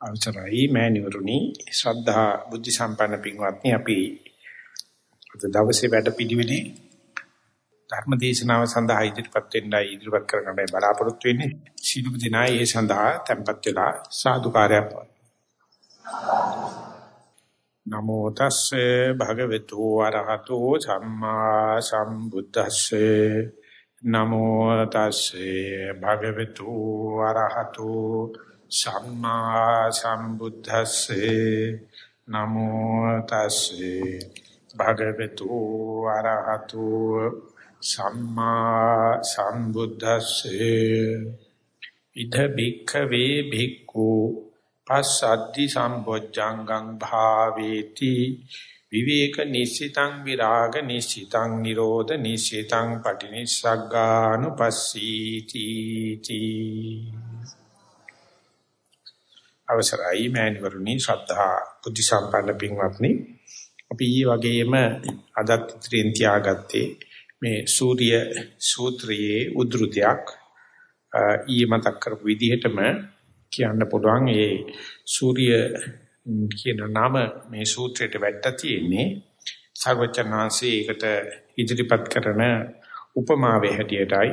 අවසරයි මෑණිවරුනි. ශ්‍රද්ධා බුද්ධ සම්පන්න පින්වත්නි අපි අද දවසේ වැඩ පිළිවෙලේ ධර්ම දේශනාව සඳහා ඉදිරිපත් වෙන්නයි ඉදිරිපත් කරගන්නයි බලාපොරොත්තු වෙන්නේ. සීලු දිනා ඒ සඳහා tempත් වෙලා සාදුකාරයක් නමෝ තස්සේ භගවතු වරහතෝ සම්මා සම්බුද්දස්සේ. නමෝ තස්සේ භගවතු වරහතෝ සම්මා සම්බුද්දස්සේ නමෝ තස්සේ භගවතු ආරහතු සම්මා සම්බුද්දස්සේ ඉද බික්ඛවේ භික්ඛු පස්සද්ධි සම්බොජ්ජංගං භාවේති. විවේක නිසිතං විරාග නිසිතං නිරෝධ නිසිතං පටිනිස්සග්ගානුපස්සීති තී අවසරයි මෑණිවරුනි ශ්‍රද්ධා බුද්ධ සම්පන්න පින්වත්නි. අපි ඊ වගේම අදත් ඉදිරියෙන් තියාගත්තේ මේ සූර්ය සූත්‍රයේ උද්ෘතයක් ඊ මතක් කරපු විදිහටම කියන්න පුළුවන්. ඒ සූර්ය කියන නම මේ සූත්‍රයට වැටලා තියෙන්නේ. සර්වචනාංශයේ ඒකට ඉදිරිපත් කරන උපමාවේ හැටියටයි.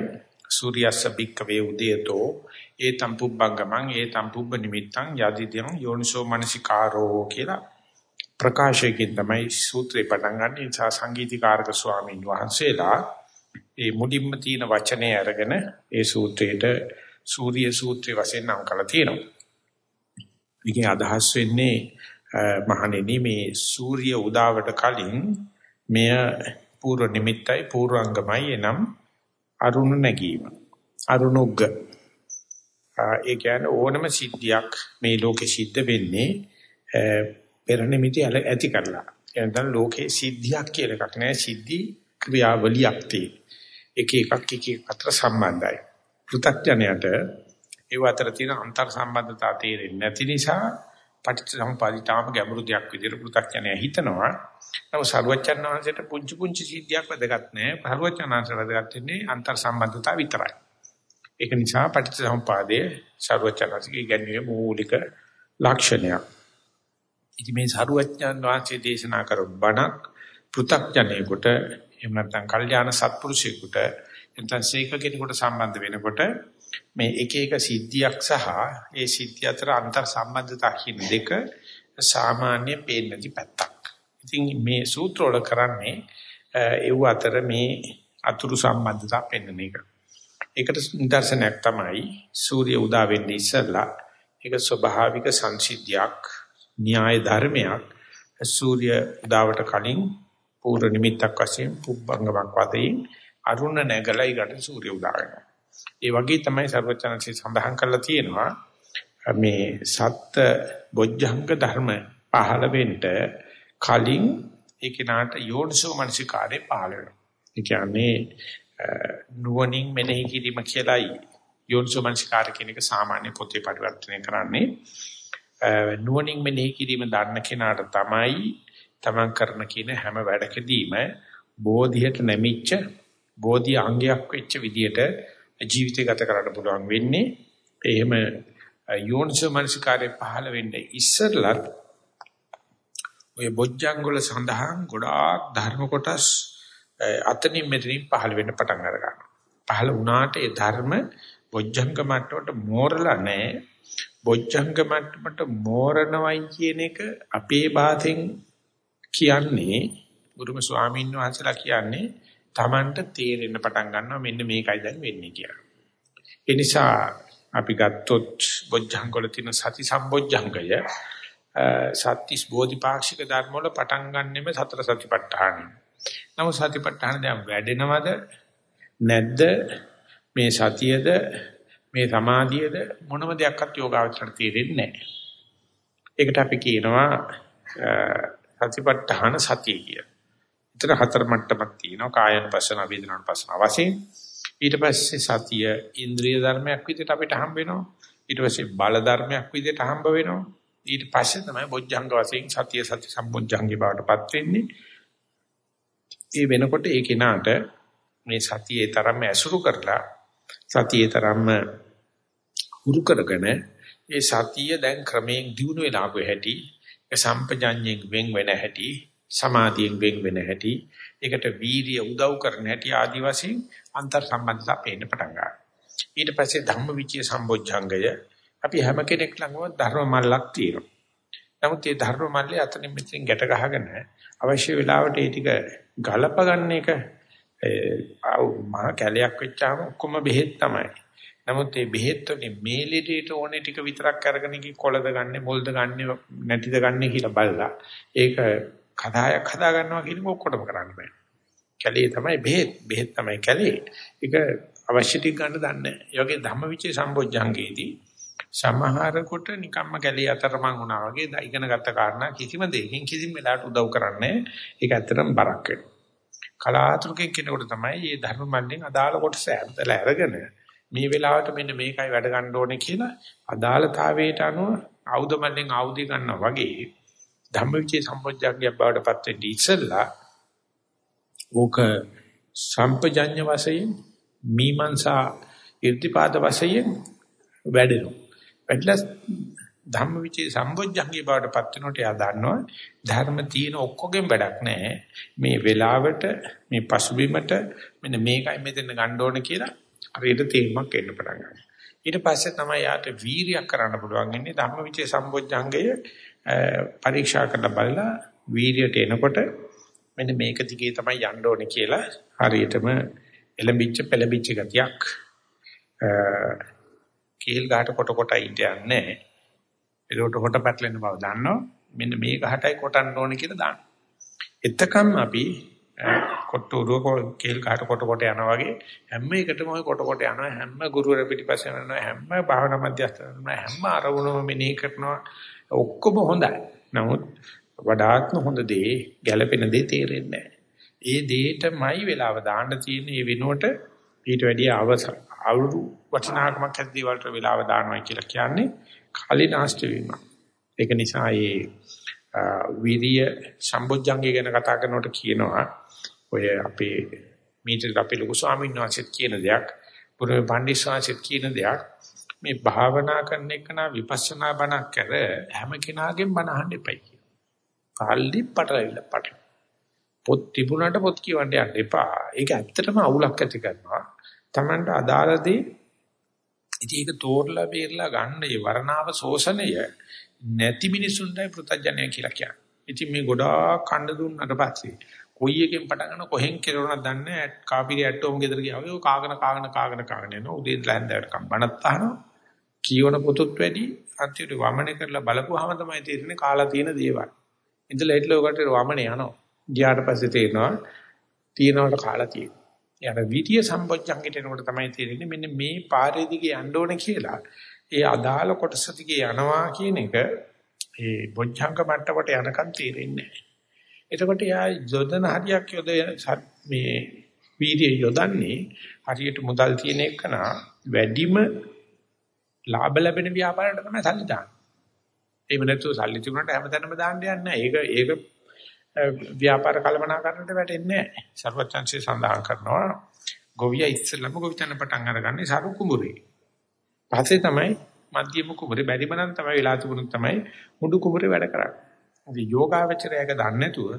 සූර්යස්ස බික්කවේ උදේතෝ ඒ තම්පුබ්බංගමං ඒ තම්පුබ්බ නිමිත්තං යදිදං යෝනිසෝ මනසිකාරෝ කියලා ප්‍රකාශයකින් තමයි සූත්‍රේ පටන් ගන්න නිසා සංගීතීකාරක ස්වාමීන් වහන්සේලා ඒ මුලින්ම තියෙන වචනේ අරගෙන ඒ සූත්‍රයට සූර්ය සූත්‍රය වශයෙන් නම් කරලා තියෙනවා. මේකේ අදහස් වෙන්නේ මහණෙනි මේ සූර්ය උදාවට කලින් මෙය පූර්ව නිමිත්තයි පූර්වාංගමයි එනම් අරුණ නැගීම. අරුණුග්ග. ඒ කියන්නේ ඕනම සිද්ධියක් මේ ලෝකේ සිද්ධ වෙන්නේ පෙර නිමිති ඇති කරලා. එතන ලෝකේ සිද්ධියක් කියලා එකක් නෑ සිද්ධි ක්‍රියාවලියක් තියෙන. එක එකක් එක එක අතර සම්බන්ධයි. පෘථග්ජනයට ඒ අතර තියෙන අන්තර් සම්බන්ධතා තේරෙන්නේ නැති නිසා පටිච්චසමුපාදිතාම ගැඹුරු දෙයක් විදිහට පෘථග්ජනය හිතනවා. නමුත් සරුවචන් වහන්සේට පුංචි පුංචි සිද්ධියක් වැදගත් නෑ. සරුවචන් වහන්සේ වැදගත් වෙන්නේ අන්තර් සම්බන්ධතා විතරයි. ඒක නිසා පටිච්චසමුපාදයේ සරුවචන් වහන්සේගේ ගැන්වීමේ මූලික ලක්ෂණයක්. ඉතින් මේ සරුවචන් වහන්සේ දේශනා කර බණක් පෘථග්ජනයෙකුට එහෙම නැත්නම් කල්යාණ සත්පුරුෂයෙකුට නැත්නම් සීක කෙනෙකුට සම්බන්ධ වෙනකොට මේ එක එක සිද්ධියක් සහ ඒ සිද්ධිය අතර අන්තර් සම්බන්ධතා කියන දෙක සාමාන්‍ය පේන්නේ නැති පැත්තක්. ඉතින් මේ සූත්‍ර වල කරන්නේ ඒව අතර මේ අතුරු සම්බන්ධතා පෙන්වන එක. ඒකට නිදර්ශනයක් තමයි සූර්ය උදා වෙන්නේ ඉස්සෙල්ලා ඒක ස්වභාවික සංසිද්ධියක් න්‍යාය ධර්මයක් සූර්ය උදාවට කලින් පූර්ව නිමිත්තක් වශයෙන් පුබ්බංගමක් වතේ අරුණ නැගලයි ගන්න සූර්ය උදා වෙනවා. ඒ වගේ තමයි සර්වචනසි සඳහන් කරලා තියෙනවා මේ සත්ත්‍ය බොජ්ජංග ධර්ම පහළ වෙන්න කලින් ඒ කෙනාට යෝනිසෝ මනසිකාරේ පහළ වෙනවා. ඒ කියන්නේ නුවණින් මෙනෙහි කිරීම කියලායි යෝනිසෝ මනසිකාර කියන එක සාමාන්‍ය පොතේ පරිවර්තනය කරන්නේ. නුවණින් මෙනෙහි කිරීම දන්න කෙනාට තමයි තමන් කරන කියන හැම වැඩකදීම බෝධියට නැමිච්ච බෝධි අංගයක් වෙච්ච විදියට ජීවිතය ගත කරන්න පුළුවන් වෙන්නේ. එහෙම යෝනිසෝ මනසිකාරේ පහළ වෙන්නේ ඉස්සරලත් ඔය බොජ්ජංග වල සඳහන් ගොඩාක් ධර්ම කොටස් අතනින් මෙතනින් පහළ වෙන්න පටන් අර ගන්නවා. පහළ වුණාට ඒ ධර්ම බොජ්ජංග මට්ටමට මෝරලා නැහැ. බොජ්ජංග මට්ටමට මෝරණවයි කියන එක අපේ භාෂෙන් කියන්නේ ගුරුම ස්වාමීන් වහන්සේලා කියන්නේ Tamanට තේරෙන්න පටන් ගන්නවා මෙන්න මේකයි දැන් වෙන්නේ කියලා. ඒ නිසා අපි ගත්තොත් බොජ්ජංග වල තියෙන සති සම්බොජ්ජංගය සත්‍තිස් බෝධිපාක්ෂික ධර්ම වල පටන් ගන්නෙම සතර සතිපට්ඨාන. නමුත් සතිපට්ඨාන දැන් වැඩෙනවද නැද්ද මේ සතියද මේ සමාධියද මොනම දෙයක්වත් යෝගාවචරණ තේරෙන්නේ නැහැ. ඒකට අපි කියනවා සතිපට්ඨාන සතිය කිය. එතන හතර මට්ටමක් තියෙනවා කායන පස්සන වේදනාන පස්සන වශයෙන්. ඊට පස්සේ සතිය ඉන්ද්‍රිය ධර්මයක් විදිහට අපිට හම්බ වෙනවා. ඊට පස්සේ බල ධර්මයක් විදිහට හම්බ වෙනවා. ඊට පස්සේ තමයි බොජ්ජංග වශයෙන් සතිය සති සම්බොජ්ජංගේ බවටපත් වෙන්නේ. ඒ වෙනකොට ඒ කෙනාට මේ සතියේ තරම්ම ඇසුරු කරලා සතියේ තරම්ම හුරු කරගෙන ඒ සතිය දැන් ක්‍රමයෙන් දියුණු වෙලා ආපු හැටි, ඒ සම්පජඤ්ඤයෙන් වෙන් වෙන හැටි, සමාධියෙන් වෙන් වෙන හැටි, ඒකට වීර්ය උදව් කරන හැටි ආදි වශයෙන් අන්තර් සම්බන්ධතා පේන්න පටන් ගන්නවා. ඊට පස්සේ ධම්මවිචය සම්බොජ්ජංගය අපි හැම කෙනෙක් ළඟම ධර්ම මල්ලක් තියෙනවා. නමුත් මේ ධර්ම මල්ලේ අතනින් මෙතනින් ගැට ගහගෙන අවශ්‍ය වෙලාවට ඒ ටික ගලප ගන්න එක මහා කැලයක් වෙච්චාම ඔක්කොම බෙහෙත් තමයි. නමුත් මේ බෙහෙත් වලින් මේ ලෙඩේට ඕනේ ටික විතරක් අරගෙන කි කොළද ගන්නෙ මොල්ද ගන්නෙ නැතිද ගන්නෙ කියලා බලලා ඒක කතායක් හදා ගන්නවා කියන එක ඔක්කොටම කරන්න බෑ. කැලේ තමයි බෙහෙත් බෙහෙත් තමයි කැලේ. ඒක අවශ්‍ය ටික ගන්න දන්නේ. ඒ වගේ ධම්මවිචේ සම්බොජ්ජංගේදී සමහරකට නිකම්ම කැලේ අතරමං වුණා වගේ ඉගෙන ගත්ත කාරණා කිසිම දෙයකින් කිසිම වෙලාවට උදව් කරන්නේ ඒක ඇත්තටම බරක් වෙනවා. කලාතුරකින් කෙනෙකුට තමයි මේ ධර්ම මණ්ඩෙන් අදාළ කොටස ඇත්තලා අරගෙන මේ වෙලාවට මෙන්න මේකයි වැඩ ගන්න ඕනේ කියලා අදාළතාවයට අනුව ආයුධ මණ්ඩෙන් ආයුධය ගන්නවා වගේ ධම්මවිචේ සම්පෝඥාග්‍ය බවට පත් වෙන්නේ ඉස්සෙල්ලා ඕක සම්පජඤ්ඤ වශයෙන් මීමන්සා irdipaද වශයෙන් වැඩෙනවා. වැඩිලා ධම්මවිචේ සම්බොජ්ජංගේ බවට පත් වෙනකොට එයා දන්නවා ධර්ම තියෙන ඔක්කොගෙන් වැඩක් නැහැ. මේ වෙලාවට මේ පසුබිමට මෙන්න මේකයි මෙතන ගන්න ඕන කියලා හරියට තේරුමක් එන්න පටන් ගන්නවා. ඊට පස්සේ තමයි යාට වීරියක් කරන්න පුළුවන් ඉන්නේ ධම්මවිචේ සම්බොජ්ජංගය පරීක්ෂා කරලා බලලා වීරියට එනකොට මෙන්න මේක දිගේ තමයි යන්න ඕනේ කියලා හරියටම එලඹිච්ච පෙළඹිච්ච ගතියක් කේල් ගහට කොට කොට ඉඳ යන්නේ. ඒකට කොට පැටලෙන බව දන්නවා. මෙන්න මේ ගහටයි කොටන්න ඕනේ කියලා දාන්න. එතකම් අපි කොට්ටුරුව කේල් ගහට කොට කොට යනවා වගේ හැම එකටම ඔය කොට කොට යනවා. හැම ගුරුවර පිටිපස්සේ යනවා. හැම භාවනා මධ්‍යස්ථාන හැම අරමුණම මෙනෙහි කරනවා. ඔක්කොම හොඳයි නමුත් වඩාත්ම හොඳ දේ ගැළපෙන දේ තේරෙන්නේ නැහැ. ඒ දෙයටමයි වෙලාව දාන්න තියෙන ඒ වෙනුවට ඊට වැඩිය අවසර අවුරු වටිනාකමක් ඇද්දී වලට වෙලාව දානවා කියලා කියන්නේ කාලේ නාස්ති වීම. ඒක නිසා මේ විරිය සම්බොජ්ජංගය ගැන කතා කරනකොට කියනවා ඔය අපේ මීටර අපේ ලොකු ස්වාමීන් වහන්සේත් කියන දෙයක් පුරේ පණ්ඩිත ස්වාමීන් කියන දෙයක් මේ භාවනා කරන එක නා විපස්සනා බණක් කර හැම කෙනාගෙන් බණ අහන්න එපයි කියන. කල්ලි පටලවිලා පටල. පොත් තිබුණාට පොත් කියවන්න යන්න එපා. ඒක ඇත්තටම අවුලක් ඇති කරනවා. Tamanට අදාළදී ඉතින් ඒක තෝරලා බේරලා ගන්න ඒ වර්ණාව ශෝෂණය නැති මිනිසුන්ටයි පෘථජනය කියලා කියන්නේ. ඉතින් මේ ගොඩාක් කණ්ඩ දුන්නාට පස්සේ කොයි එකෙන් පටන් ගන්න කොහෙන් කෙරුණාද දන්නේ කාපිරි ඇටෝම් ගෙදර ගියා වගේ කාගෙන කාගෙන කාගෙන කාගෙන යනවා උදේ ලෑන්දෑවට කම් බණත් අහනවා කියවන පොතුත් වැඩි අන්තිමට වමනේ කරලා බලපුවාම තමයි තේරෙන්නේ කාලා තියෙන දේවල් ඉඳලා හිටලා ඔකට වමනේ යනවා ගියාට පස්සේ තේරෙනවා තියනවට කාලා තියෙනවා යන විදිය සම්බොජ්ජංගිට එනකොට තමයි තේරෙන්නේ මෙන්න මේ පාරේ දිගේ යන්න ඕනේ කියලා. ඒ අදාළ කොටස දිගේ යනවා කියන එක ඒ බොජ්ජංග මට්ටමට යනකම් තේරෙන්නේ නැහැ. එතකොට යා යොදන හරියක් යොද මේ වීර්යය යොදන්නේ හරියට මුදල් තියෙන එකන වැඩිම ලාභ ලැබෙන ව්‍යාපාරයට තමයි සල්ලි දාන්නේ. එහෙම නැත්නම් සල්ලි තිබුණාට හැමතැනම දාන්න යන්නේ නැහැ. ඒක ඒක ව්‍යාපාර කළමනාකරණයට වැටෙන්නේ නැහැ. ਸਰවචන්සේ සඳහන් කරනවා ගොවියා ඉස්සෙල්ලම ගොවිතැන පටන් අරගන්නේ සරු කුඹුරේ. පස්සේ තමයි මධ්‍යම කුඹුරේ බැරිම නම් තමයි වෙලා තිබුණොත් තමයි මුඩු කුඹුරේ වැඩ කරන්නේ. ඉතින් යෝගාවචරයක දන්නේ නැතුව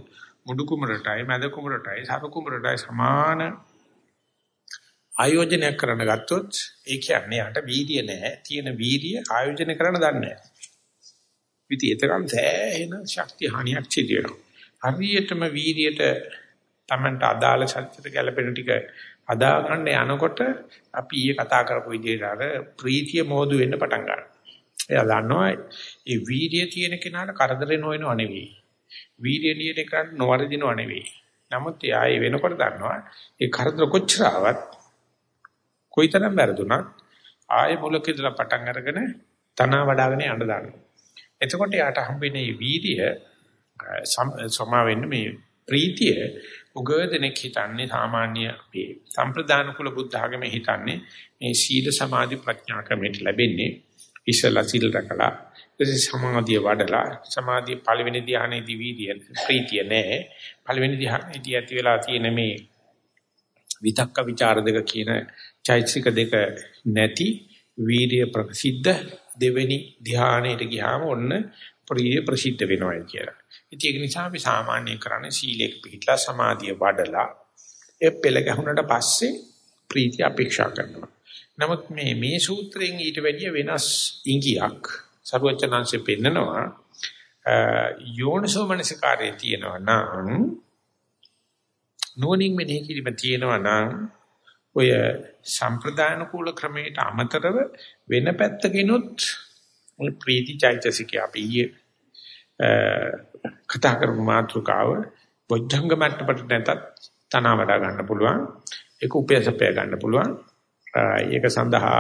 මුඩු කුඹරටයි මැද කුඹරටයි සරු කුඹරටයි සමාන ආයෝජනයක් කරන්න ගත්තොත් ඒ කියන්නේ යට වීර්ය නැහැ. තියෙන වීර්ය ආයෝජනය කරන්න දන්නේ නැහැ. ඉතින් ඒතරම් සෑහෙන ශක්තිය හානියක් සිදු වෙනවා. හරියටම වීර්යයට Tamanට අදාළ සත්‍යයට ගැලපෙන ටික අදා ගන්න යනකොට අපි ඊයේ කතා කරපු විදිහට අර ප්‍රීතිය මෝදු වෙන්න පටන් ගන්නවා. එයා දන්නවා මේ වීර්යය තියෙන කෙනාට කරදරේ නොවෙනව නෙවෙයි. වීර්යය නියත කරන්න නොවරදිනව නෙවෙයි. නමුත් එයා ඒ වෙනකොට දන්නවා ඒ කරදර කොච්චර ආවත් කොයිතරම් වැරදුනත් ආයෙ මුලක ඉඳලා පටන් අරගෙන තනවා වඩාගෙන යන්න දානවා. එතකොට යාට හම්බෙන්නේ වීර්යය සමා වෙන්න මේ ප්‍රීතිය උගදෙනෙක් හිතන්නේ සාමාන්‍ය අපේ සම්ප්‍රදාන කුල බුද්ධ ආගමේ හිතන්නේ මේ සීල සමාධි ප්‍රඥා ක්‍රමයට ලැබෙන්නේ ඉස්සලා සීල රැකලා ඊට සමාධිය වඩලා සමාධිය පළවෙනි ධ්‍යානයේදී වීර්ය ප්‍රීතිය නැහැ පළවෙනි ධ්‍යානයේදී ඇති වෙලා තියෙන මේ විතක්ක ਵਿਚාර දෙක කියන චෛතසික දෙක නැති වීර්ය ප්‍රසිද්ධ දෙවෙනි ධ්‍යානයට ගියාම ඔන්න ප්‍රීතිය ප්‍රසිද්ධ වෙනවා කියලා. ඉතින් ඒක නිසා අපි සාමාන්‍ය කරන්නේ සීලයක පිළිట్లా සමාධිය වඩලා ඒ පෙළ ගැහුනට පස්සේ ප්‍රීතිය අපේක්ෂා කරනවා. නමුත් මේ මේ සූත්‍රයෙන් ඊට වැඩිය වෙනස් ඉඟියක් සරුවචනංශේ පෙන්නනවා යෝනිසෝ මනසිකාරයේ තියෙනවා නම් නෝනින් මෙනෙහි කිරීම තියෙනවා නම් ඔය සම්ප්‍රදාන කූල ක්‍රමයට අමතරව වෙන පැත්තකිනුත් ඔය ප්‍රීති චෛතසිකය අපි ඊයේ කතා කරපු මාතෘකාව බොද්ධංග මට්ටමට නැතත් තනවා වඩා ගන්න පුළුවන්. ඒක උපයසපය ගන්න පුළුවන්. ඒක සඳහා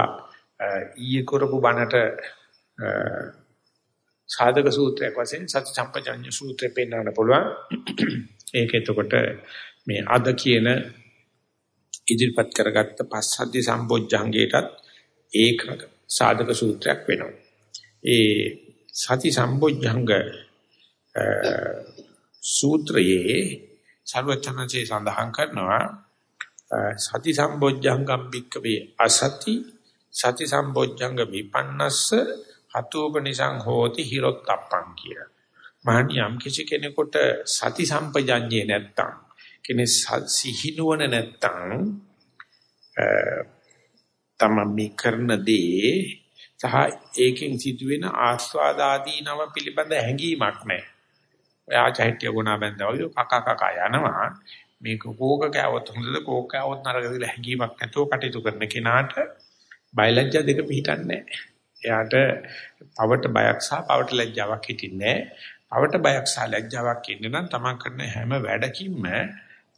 ඊයේ කරපු බණට සාධක සූත්‍රයක් වශයෙන් සති සම්පජඤ්ඤ සූත්‍රය පෙන්වන්න පුළුවන්. ඒක එතකොට මේ අද කියන ඉදිරිපත් කරගත්ත පස්සද්ධි සම්බොජ්ජංගයටත් ඒක සාධක සූත්‍රයක් වෙනවා. ඒ සති සම්බොජ්ජංග සූත්‍රයේ සර්වචනසේ සඳහන් කරනවා සති සම්බොජ්ජංගම් බික්කවේ අසති සති සම්බොජ්ජංග විපන්නස්ස හතෝපනිසං හෝති හිරොත්තප්පං කිය. මහණියම් කිසි කෙනෙකුට සති සම්පජඤ්ඤේ නැත්තම් කෙනෙක් සිහිනුවන නැත්තම් තමන් මේ කරන දේ සහ ඒකෙන් සිදුවෙන ආස්වාද ආදී නම පිළිබඳ හැඟීමක් නැහැ. ඔයා චෛත්‍ය ගුණා බඳා වගේ කක කක යනවා. මේක කෝක කෑවොත් හොඳද කෝක කෑවොත් නරකද කියලා හැඟීමක් නැතුව කටයුතු කරන කෙනාට බයලජ්ජා දෙක පිටින්නේ නැහැ. එයාට පවට බයක් සහ පවට ලැජ්ජාවක් හිටින්නේ නැහැ. පවට බයක් සහ ලැජ්ජාවක් ඉන්න නම් තමන් කරන හැම වැඩකින්ම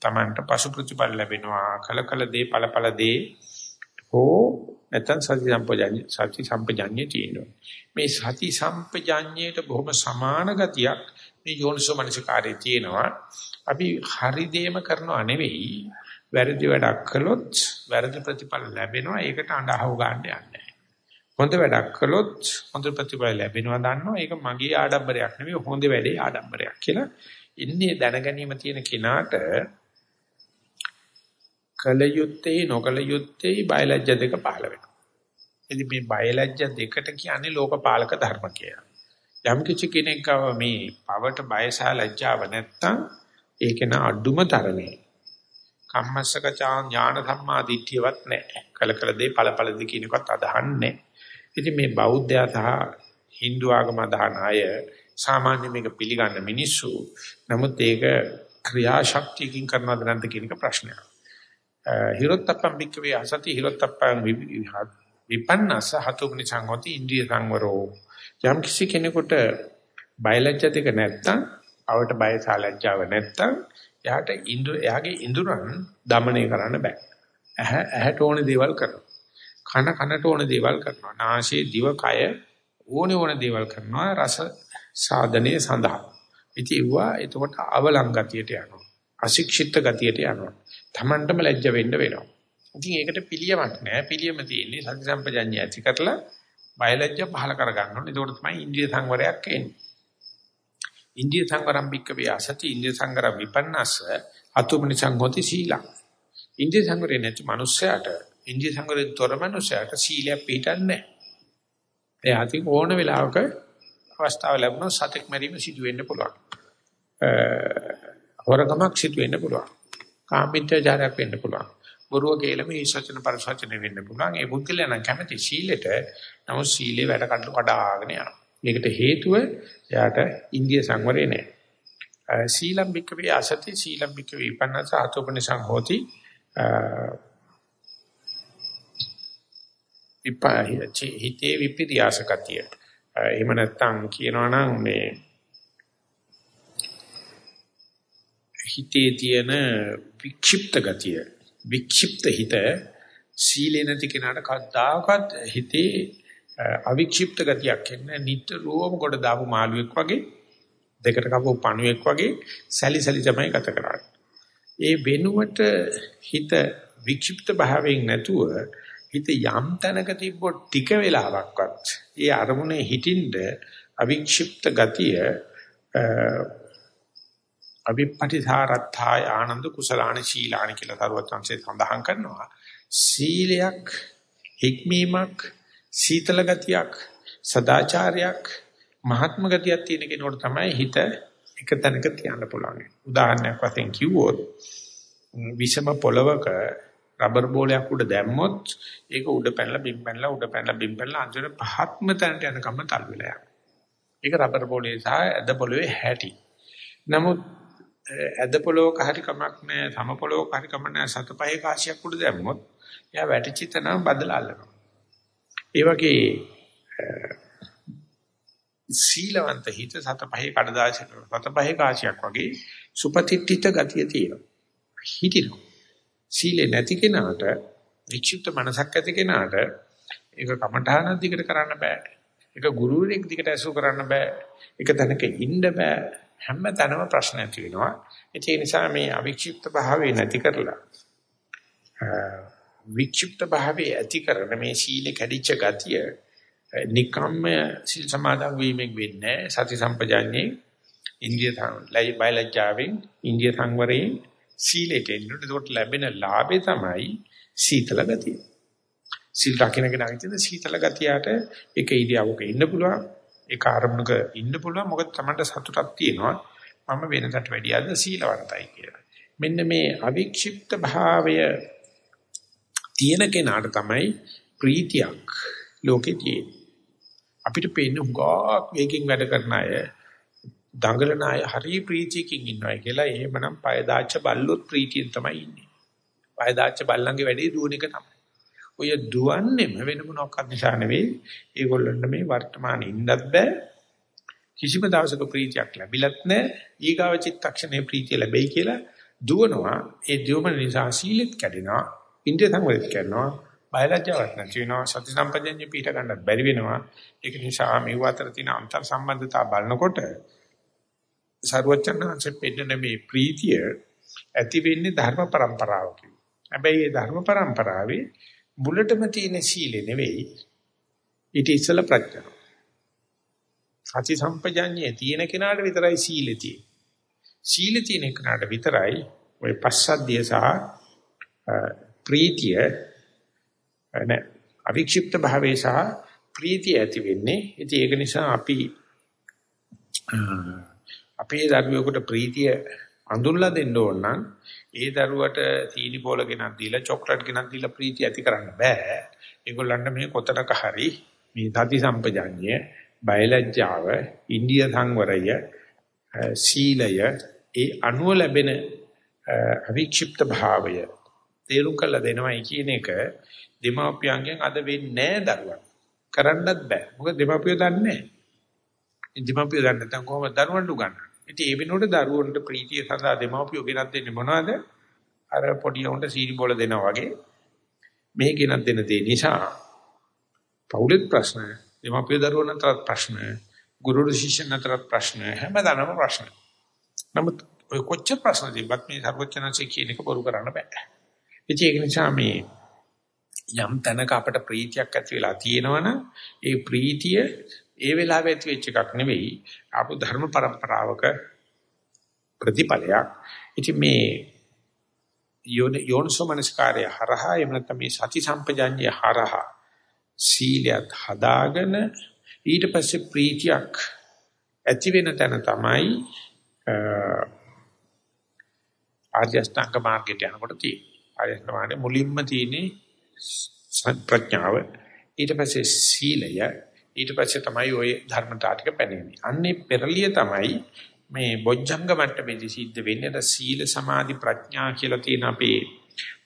තමන්ට පසු ප්‍රතිඵල ලැබෙනවා. කල කල දේ ඵල ඵල දේ හෝ නැත්නම් සති සම්පජාඤ්ඤ සති සම්පජාඤ්ඤය තියෙනවා. මේ සති සම්පජාඤ්ඤයට බොහොම සමාන ගතියක් මේ යෝනිසෝ මනසිකාරයේ තියෙනවා. අපි හරි දේම කරනව නෙවෙයි. වැරදි වැඩක් කළොත් වැරදි ප්‍රතිඵල ලැබෙනවා. ඒකට අඬහව ගන්න යන්නේ හොඳ වැඩක් කළොත් හොඳ ප්‍රතිඵල ලැබෙනවා දන්නවා. ඒක මගේ ආඩම්බරයක් නෙවෙයි. හොඳ වැඩේ ආඩම්බරයක් කියලා. ඉන්නේ දැනගැනීම තියෙන කෙනාට කල යුත්තේ නොකල යුත්තේ බයලජ්‍ය දෙක පහළ වෙනවා. ඉතින් මේ බයලජ්‍ය දෙකට කියන්නේ ලෝකපාලක ධර්ම කියලා. යම් කිසි කෙනෙක් ගාව මේ පවට බයසහ ලැජ්ජාව නැත්තම් ඒක න අඩුම තරමේ. කම්මස්සක ඥාන සම්මා දිට්ඨියවත් නැහැ. කල කල දේ ඵල ඵල දේ කියන එකත් අදහන්නේ. ඉතින් මේ බෞද්ධයා සහ Hindu ආගම අදහන අය සාමාන්‍ය මේක පිළිගන්න මිනිස්සු. නමුත් ඒක ක්‍රියාශක්තියකින් කරනවද නැද්ද කියන එක ප්‍රශ්නයක්. හිරොත්තප්පම් භික්කවේ අසති හිරොත්තප්පං විපන්නස හතුගනි සංගෝති ඉන්ද්‍රිය සංවරෝ. යම් කිසි කෙනෙකුට බයලජ්‍ය දෙක නැත්තම් අවට බය සාලජ්‍යාව නැත්තම් එයාට ඉන්දු එයාගේ ඉඳුරන් দমনය කරන්න බෑ. ඇහැ ඇහැට ඕන දේවල් කරනවා. කන කනට ඕන දේවල් කරනවා. නාසයේ දිව කය ඕන ඕන දේවල් කරනවා රස සාධනයේ සඳහා. ඉතින් ඒවා එතකොට අවලංගතියට යනවා. අශික්ෂිත ගතියට යනවා. Tamanටම ලැජ්ජ වෙන්න වෙනවා. ඉතින් ඒකට පිළියමක් නැහැ. පිළියම තියෙන්නේ සති සම්පජඤ්ඤය ඇති කරලා බයලජ්ජ පහල කර ගන්න ඕනේ. ඒකට තමයි ඉන්ද්‍රිය සංවරයක් එන්නේ. ඉන්ද්‍රිය සංවරම් බික්කවේ අසති ඉන්ද්‍රිය සංවර විපන්නස්ස අතුමනි සංගෝති සීලං. ඉන්ද්‍රිය සංවරේ නැති මනුස්සයාට ඉන්ද්‍රිය සංවරේ තොර මනුස්සයාට සීලයක් පිළිටන්නේ නැහැ. එයා අති ඕන වෙලාවක අවස්ථාව ලැබුණොත් සතෙක් මැරීම සිදු වෙන්න පුළුවන්. හොරකමක් සිදු වෙන්න පුළුවන්. කාමීත්‍යචාරයක් වෙන්න පුළුවන්. බොරුව කේලම ඊසචන පරිසචන වෙන්න පුළුවන්. ඒ බුද්ධිල නම් කැමති සීලෙට නමුත් සීලේ වැඩ කඩ කඩාගෙන යනවා. මේකට හේතුව එයාට ඉන්දිය සංවරය නැහැ. සීලම් බික්කවේ අසති සීලම් බික්කවේ විපන්නස ආතෝපනිසං හෝති විපාහිචි හිතේ විපිරියාසකතිය. එහෙම නැත්නම් කියනවා නම් මේ හිතේ තියෙන වික්ෂිප්ත ගතිය වික්ෂිප්ත හිත සීලේ නැති කෙනාට කවදාකවත් හිතේ අවික්ෂිප්ත ගතියක් එන්නේ නිතරම කොට දාපු මාළුවෙක් වගේ දෙකට කපපු පණුවෙක් වගේ සැලි සැලි තමයි ගත කරන්නේ. ඒ වෙනුවට හිත වික්ෂිප්ත භාවයෙන් නැතුව හිත යම් තැනක තිබ්බොත් ටික වෙලාවක්වත් ඒ අරමුණේ හිටින්ද අවික්ෂිප්ත ගතිය අවිපටිසාරත්ථාය ආනන්ද කුසලාණ ශීලාණ කියලා තරුවත් වංශේ සඳහන් කරනවා. සීලයක් හික්මීමක් සීතල ගතියක්, සදාචාරයක්, මහත්ම ගතියක් තියෙන කෙනෙකුට තමයි හිත එක තැනක තියන්න පුළුවන්. උදාහරණයක් වශයෙන් කිව්වොත් විෂම පොළවක රබර් බෝලයක් උඩ දැම්මොත් ඒක උඩ පැනලා බිම් පැනලා උඩ පැනලා බිම් පැනලා අන්තිමට පහත්ම තැනට යනකම් තල් වෙලා යනවා. ඒක රබර් බෝලේ සහ ඇද පොළවේ හැටි. නමුත් ඇද පොළවක හරි කමක් නැහැ, සම පොළවක හරි කමක් නැහැ සත පහේ කාසියක් උඩ දැම්මොත් එයා වැටිච්ච තැනම බදලා අල්ලනවා. ඒ වගේ සීලවන්ත හිත සත පහේ කඩදාසියක් සත පහේ කාසියක් වගේ සුපතිට්ඨිත ගතිය තියෙනවා. හිතිනවා. සීලේ නැති කෙනාට වික්ෂිප්ත මනසක් ඇති කෙනාට ඒක කමඨාන දිගට කරන්න බෑ. ඒක ගුරුවරයෙක් දිගට ඇසු කරන්න බෑ. ඒක තැනක ඉන්න බෑ. හැම තැනම ප්‍රශ්න ඇති වෙනවා. ඒ නිසා මේ අවික්ෂිප්ත භාවය නැති කරලා වික්ෂිප්ත භාවය ඇති කරන මේ සීල කැඩිච්ච ගතිය නිකම්ම සීල් සමාදන් වීමෙන් වෙන්නේ සති සම්පජාන්නේ ඉන්දිය ලයි බයලජ්ජාවෙන් ඉන්දිය සංවරයෙන් සීලෙට එන්නොත් ඒකට ලැබෙන ලාභය තමයි සීතල ගතිය. සීල් රකින්න කෙනාගේ තියෙන සීතල ගතියට එක ඉරියව්වක ඉන්න පුළුවන් ඒක ආරම්භක ඉන්න පුළුවන් මොකද Tamanට සතුටක් තියෙනවා මම වෙනකට වැඩිය අද සීලවන්තයි කියලා. මෙන්න මේ අවික්ෂිප්ත භාවය තියෙන කෙනාට තමයි ප්‍රීතියක් ලෝකේ තියෙන්නේ. අපිට පේන්නේ හුඟක් වේගින් වැඩ කරන අය දඟලන අය හරි ප්‍රීතියකින් ඉන්නවා කියලා එහෙමනම් පය දාච්ච බල්ලොත් ප්‍රීතියෙන් තමයි ඉන්නේ. පය දාච්ච බල්ලන්ගේ වැඩේ දුවන එක තමයි. ඔය දුවන්නේම වෙන මොනක්වත් නිසා නෙවෙයි. ඒගොල්ලන්ට මේ වර්තමානයේ ඉන්නත් බෑ. කිසිම දවසක ප්‍රීතියක් ලැබිලත් නැහැ. ඊගාව චිත්තක්ෂණේ ප්‍රීතිය ලැබෙයි කියලා දුවනවා. ඒ දුවන නිසා සීලෙත් කැඩෙනවා. ඉන්ද්‍රිය සංවරෙත් කැඩෙනවා. බයලජ්ජාවක් නැති වෙනවා. සති සම්පජඤ්ඤය පිට ගන්නත් බැරි වෙනවා. ඒක නිසා මේ අතර තියෙන අන්තර් සම්බන්ධතාව බලනකොට සර්වචත්තනාංශෙ පෙන්නන මේ ප්‍රීතිය ඇති වෙන්නේ ධර්ම પરම්පරාවකින්. හැබැයි මේ ධර්ම પરම්පරාවේ මුලටම තියෙන සීලෙ නෙවෙයි ඊට ඉස්සල ප්‍රඥාව. සති සම්පජාඤ්ඤයේ තියෙන කෙනාට විතරයි සීලෙ තියෙන්නේ. සීලෙ තියෙන කෙනාට විතරයි ওই පස්සද්ධිය සහ ප්‍රීතිය නැ අවික්ෂිප්ත භාවයේ සහ ප්‍රීතිය ඇති වෙන්නේ. ඉතින් ඒක නිසා අපි අපේ දරුවෙකුට ප්‍රීතිය අඳුල්ලා දෙන්න ඕන නම් ඒ දරුවට සීනි බෝල ගෙනත් දීලා චොක්ලට් ගෙනත් දීලා ප්‍රීතිය ඇති කරන්න බෑ. ඒගොල්ලන්ට මේ කොතනක හරි මේ සති සම්පජාඤ්ඤය, බයලජ්ජාව, ඉන්දිය සංවරය, සීලය ඒ අනුව ලැබෙන අවික්ෂිප්ත භාවය තේරුම් කරලා දෙනවයි කියන එක දෙමාපියන්ගෙන් අද වෙන්නේ නැහැ දරුවා. කරන්නත් බෑ. මොකද දෙමාපියෝ දන්නේ නැහැ. දෙමාපියෝ දන්නේ නැත්නම් කොහොමද දරුවන්ට උගන්වන්නේ? ඉතින් ඒ වෙනුවට දරුවන්ට ප්‍රීතිය සඳහා දෙමව්පියෝ ගෙනත් දෙන්නේ මොනවද? අර පොඩි උන්ට සීනි බෝල දෙනවා වගේ. මේ ගෙනත් දෙන දේ නිසා පෞලෙත් ප්‍රශ්න, දෙමව්පියෝ දරුවෝ අතරත් ප්‍රශ්න, ගුරු ශිෂ්‍යයන් අතරත් ප්‍රශ්න, හැමදාම ප්‍රශ්න. නමුත් ඔය කොච්චර ප්‍රශ්න තිබ්බත් මේ සර්වචනංශය කියන එක බොරු කරන්න බෑ. ඉතින් ඒක නිසා මේ යම් තැනක අපට ප්‍රීතියක් ඇති වෙලා තියෙනවනම් ඒ ප්‍රීතිය ඒ වෙලාවේ ඇති වෙච්ච එකක් නෙවෙයි ආපු ධර්ම પરම්පරාවක ප්‍රතිඵලයක්. ඉතින් මේ යෝනිසෝමනස්කාරය හරහා එහෙම නැත්නම් මේ සති සම්පජාඤ්ඤය හරහා සීලයත් හදාගෙන ඊට පස්සේ ප්‍රීතියක් ඇති වෙන තැන තමයි ආර්ය අෂ්ටාංග මාර්ගයට යනකොට තියෙන්නේ. ආර්ය අෂ්ටාංග මාර්ගයේ මුලින්ම තියෙන්නේ ප්‍රඥාව ඊට පස්සේ සීලය ඊට පස්සේ තමයි ওই ධර්මතා ටික පැනෙන්නේ. අන්නේ පෙරලිය තමයි මේ බොජ්ජංග මට්ටමේදී සිද්ධ වෙන්නේ. සීල සමාධි ප්‍රඥා කියලා තියෙන අපේ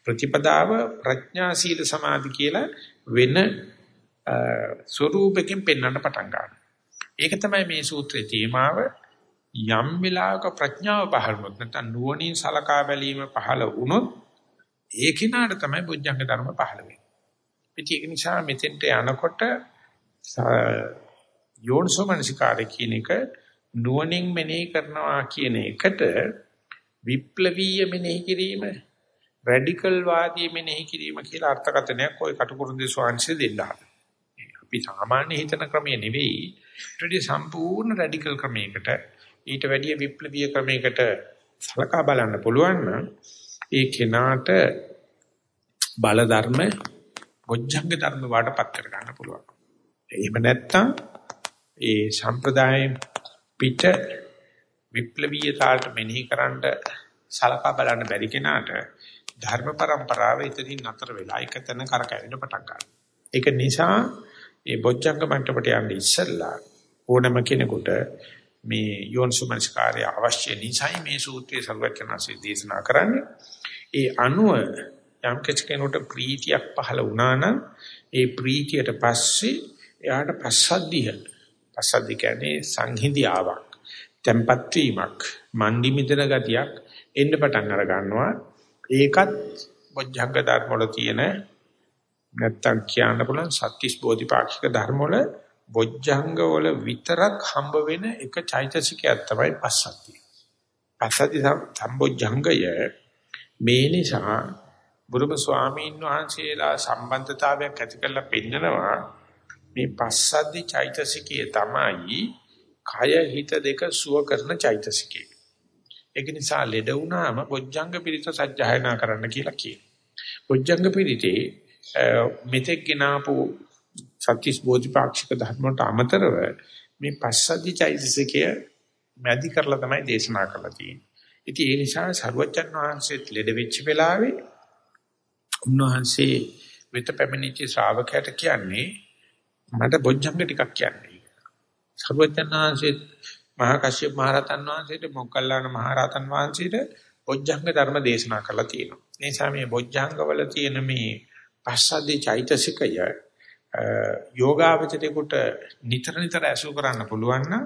ප්‍රතිපදාව ප්‍රඥා සීල සමාධි කියලා වෙන ස්වරූපකින් පෙන්වන්න පටන් ගන්නවා. ඒක තමයි මේ සූත්‍රයේ තේමාව. යම් වෙලාවක ප්‍රඥාව පහළ වුණොත් නැත්නම් නුවණින් සලකා බැලීම පහළ වුණොත් ඒ කිනාට තමයි බොජ්ජංග ධර්ම පහළ වෙන්නේ. ඒක නිසා මෙතෙන්ට යනකොට යෝනිසෝමනසිකාරය කියන එක නුවණින් මෙනෙහි කරනවා කියන එකට විප්ලවීය මෙනෙහි කිරීම රැඩිකල් වාදී මෙනෙහි කිරීම කියලා අර්ථකථනයක් ওই කටුකුරුන්දේ ස්වාංශය දෙන්නා. අපි සාමාන්‍ය හිතන ක්‍රමය නෙවෙයි ඊට සම්පූර්ණ රැඩිකල් ක්‍රමයකට ඊට වැඩිය විප්ලවීය ක්‍රමයකට සලකා බලන්න පුළුවන් නම් ඒ කෙනාට බල ධර්ම බොජ්ජංග ධර්ම වඩපත් කර ගන්න පුළුවන්. එහෙම නැත්තම් ඒ සම්ප්‍රදායෙන් පිට විප්ලවීයතාවට මෙනෙහි කරන්න සලකා බලන්න බැරි කෙනාට ධර්ම પરම්පරාව එතනින් නතර වෙලා එක තැන කරකැවෙන්න පටන් ගන්නවා. ඒක නිසා මේ බොජ්ජංග මණ්ඩපට යන්න ඉස්සෙල්ලා ඕනම කෙනෙකුට මේ යෝනිසුමනස්කාරය අවශ්‍ය නිසයි මේ සූත්‍රයේ සර්වඥාන්සේ දේශනා කරන්නේ. ඒ අනුව යම් කෙනෙකුට ප්‍රීතියක් පහළ වුණා නම් ඒ ප්‍රීතියට පස්සේ එයාට පස්සද්ධිය පස්සද්ධි කියන්නේ සංහිඳියාවක් tempat වීමක් මන්දි මිදන ගතියක් එන්න පටන් අර ගන්නවා. ඒකත් බොජ්ජංග ධර්ම වල තියෙන නැත්තම් කියන්න පුළුවන් සත්‍තිස් බෝධිපාක්ෂික ධර්ම වල බොජ්ජංග වල විතරක් හම්බ වෙන එක චෛතසිකයක් තමයි පස්සද්ධිය. පස්සද්ධි සම්බොජ්ජංගය මේ නිසා බුදුම ස්වාමීන් වහන්සේලා සම්බන්ධතාවයක් ඇති කරලා පෙන්නනවා මේ පස්සද්ධි චෛතසිකය තමයි කය හිත දෙක සුව කරන චෛතසිකය. ඒක නිසා ලෙඩ වුණාම බොජ්ජංග පිරිත සජ්ජායනා කරන්න කියලා කියනවා. බොජ්ජංග පිරිතේ මෙතෙක් ගෙනාපු සත්‍තිස් බෝධිපාක්ෂික ධර්ම වලට අමතරව මේ පස්සද්ධි චෛතසිකය මැදි කරලා තමයි දේශනා කරලා තියෙන්නේ. ඉතින් ඒ නිසා සරුවච්චන් වහන්සේත් ලෙඩ වෙච්ච වෙලාවේ උන්වහන්සේ වෙත පැමිණිච්ච ශ්‍රාවකයාට කියන්නේ මට බොජ්ජංග ටිකක් කියන්නේ. සරුවච්චන් වහන්සේත් මහා කශ්‍යප මහ රහතන් වහන්සේට මොග්ගල්ලාන මහ රහතන් වහන්සේට බොජ්ජංග ධර්ම දේශනා කරලා තියෙනවා. ඒ නිසා මේ බොජ්ජංග වල තියෙන මේ පස්සද්ධි චෛතසිකය යෝගාවචරේකට නිතර නිතර ඇසු කරන්න පුළුවන් නම්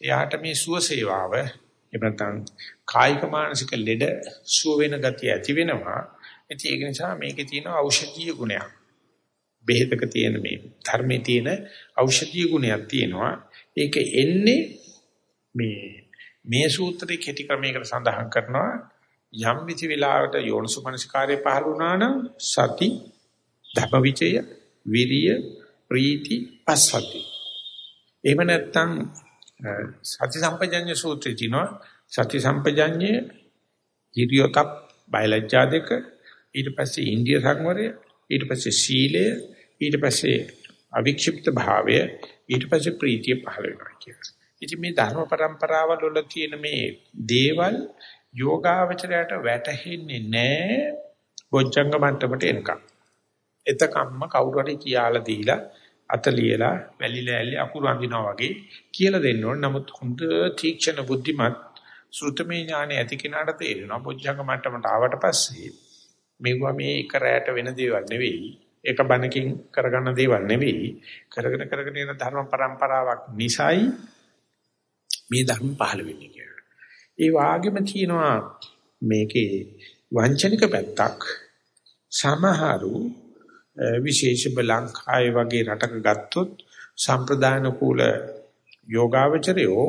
එයාට මේ සුව සේවාව එහෙම නැත්නම් කායික මානසික ලෙඩ සුව වෙන ගතිය ඇති වෙනවා. ඉතින් ඒක නිසා මේකේ තියෙන ඖෂධීය ගුණයක්. බෙහෙතක තියෙන මේ ධර්මයේ තියෙන ඖෂධීය ගුණයක් තියෙනවා. ඒක එන්නේ මේ මේ සූත්‍රයේ කෙටි ක්‍රමයකට සඳහන් කරනවා. යම් විචි වෙලාවට යෝනිසුමනසිකාරය පහළ වුණා නම් සති ධම්මවිචය විරිය ප්‍රීති පස්සති එහෙම නැත්නම් සති සම්පජඤ්ඤ සූත්‍රයේ තියෙනවා. සති සම්පජඤ්ඤය හිරියොතප් බයලජ්ජා දෙක ඊට පස්සේ ඉන්දිය සංවරය ඊට පස්සේ සීලය ඊට පස්සේ අවික්ෂිප්ත භාවය ඊට පස්සේ ප්‍රීතිය පහළ වෙනවා කියලා. ඉතින් මේ ධර්ම પરම්පරාවල වල තියෙන මේ දේවල් යෝගාවචරයට වැටහෙන්නේ නැහැ බොජ්ජංග මට්ටමට එනකම්. එතකම්ම කවුරු හරි කියාලා දීලා අත ලියලා වැලිලා ඇල්ලේ අකුරු අඳිනවා වගේ කියලා දෙන්න ඕන. නමුත් හොඳ තීක්ෂණ බුද්ධිමත් ශ්‍රුතමේ ඥානෙ ඇති කෙනාට තේරෙනවා බොජ්ජංග මට්ටමට ආවට පස්සේ මේවා මේ එක රැයට වෙන දේවල් නෙවෙයි. ඒක බණකින් කරගන්න දේවල් නෙවෙයි. කරගෙන කරගෙන යන ධර්ම પરම්පරාවක් නිසයි මේ ධර්ම පහළ වෙන්නේ කියලා. ඒ වාගෙම තියෙනවා මේකේ වංචනික පැත්තක් සමහරු විශේෂ ලංකාවේ වගේ රටක ගත්තොත් සම්ප්‍රදාන කූල යෝගාවචරයෝ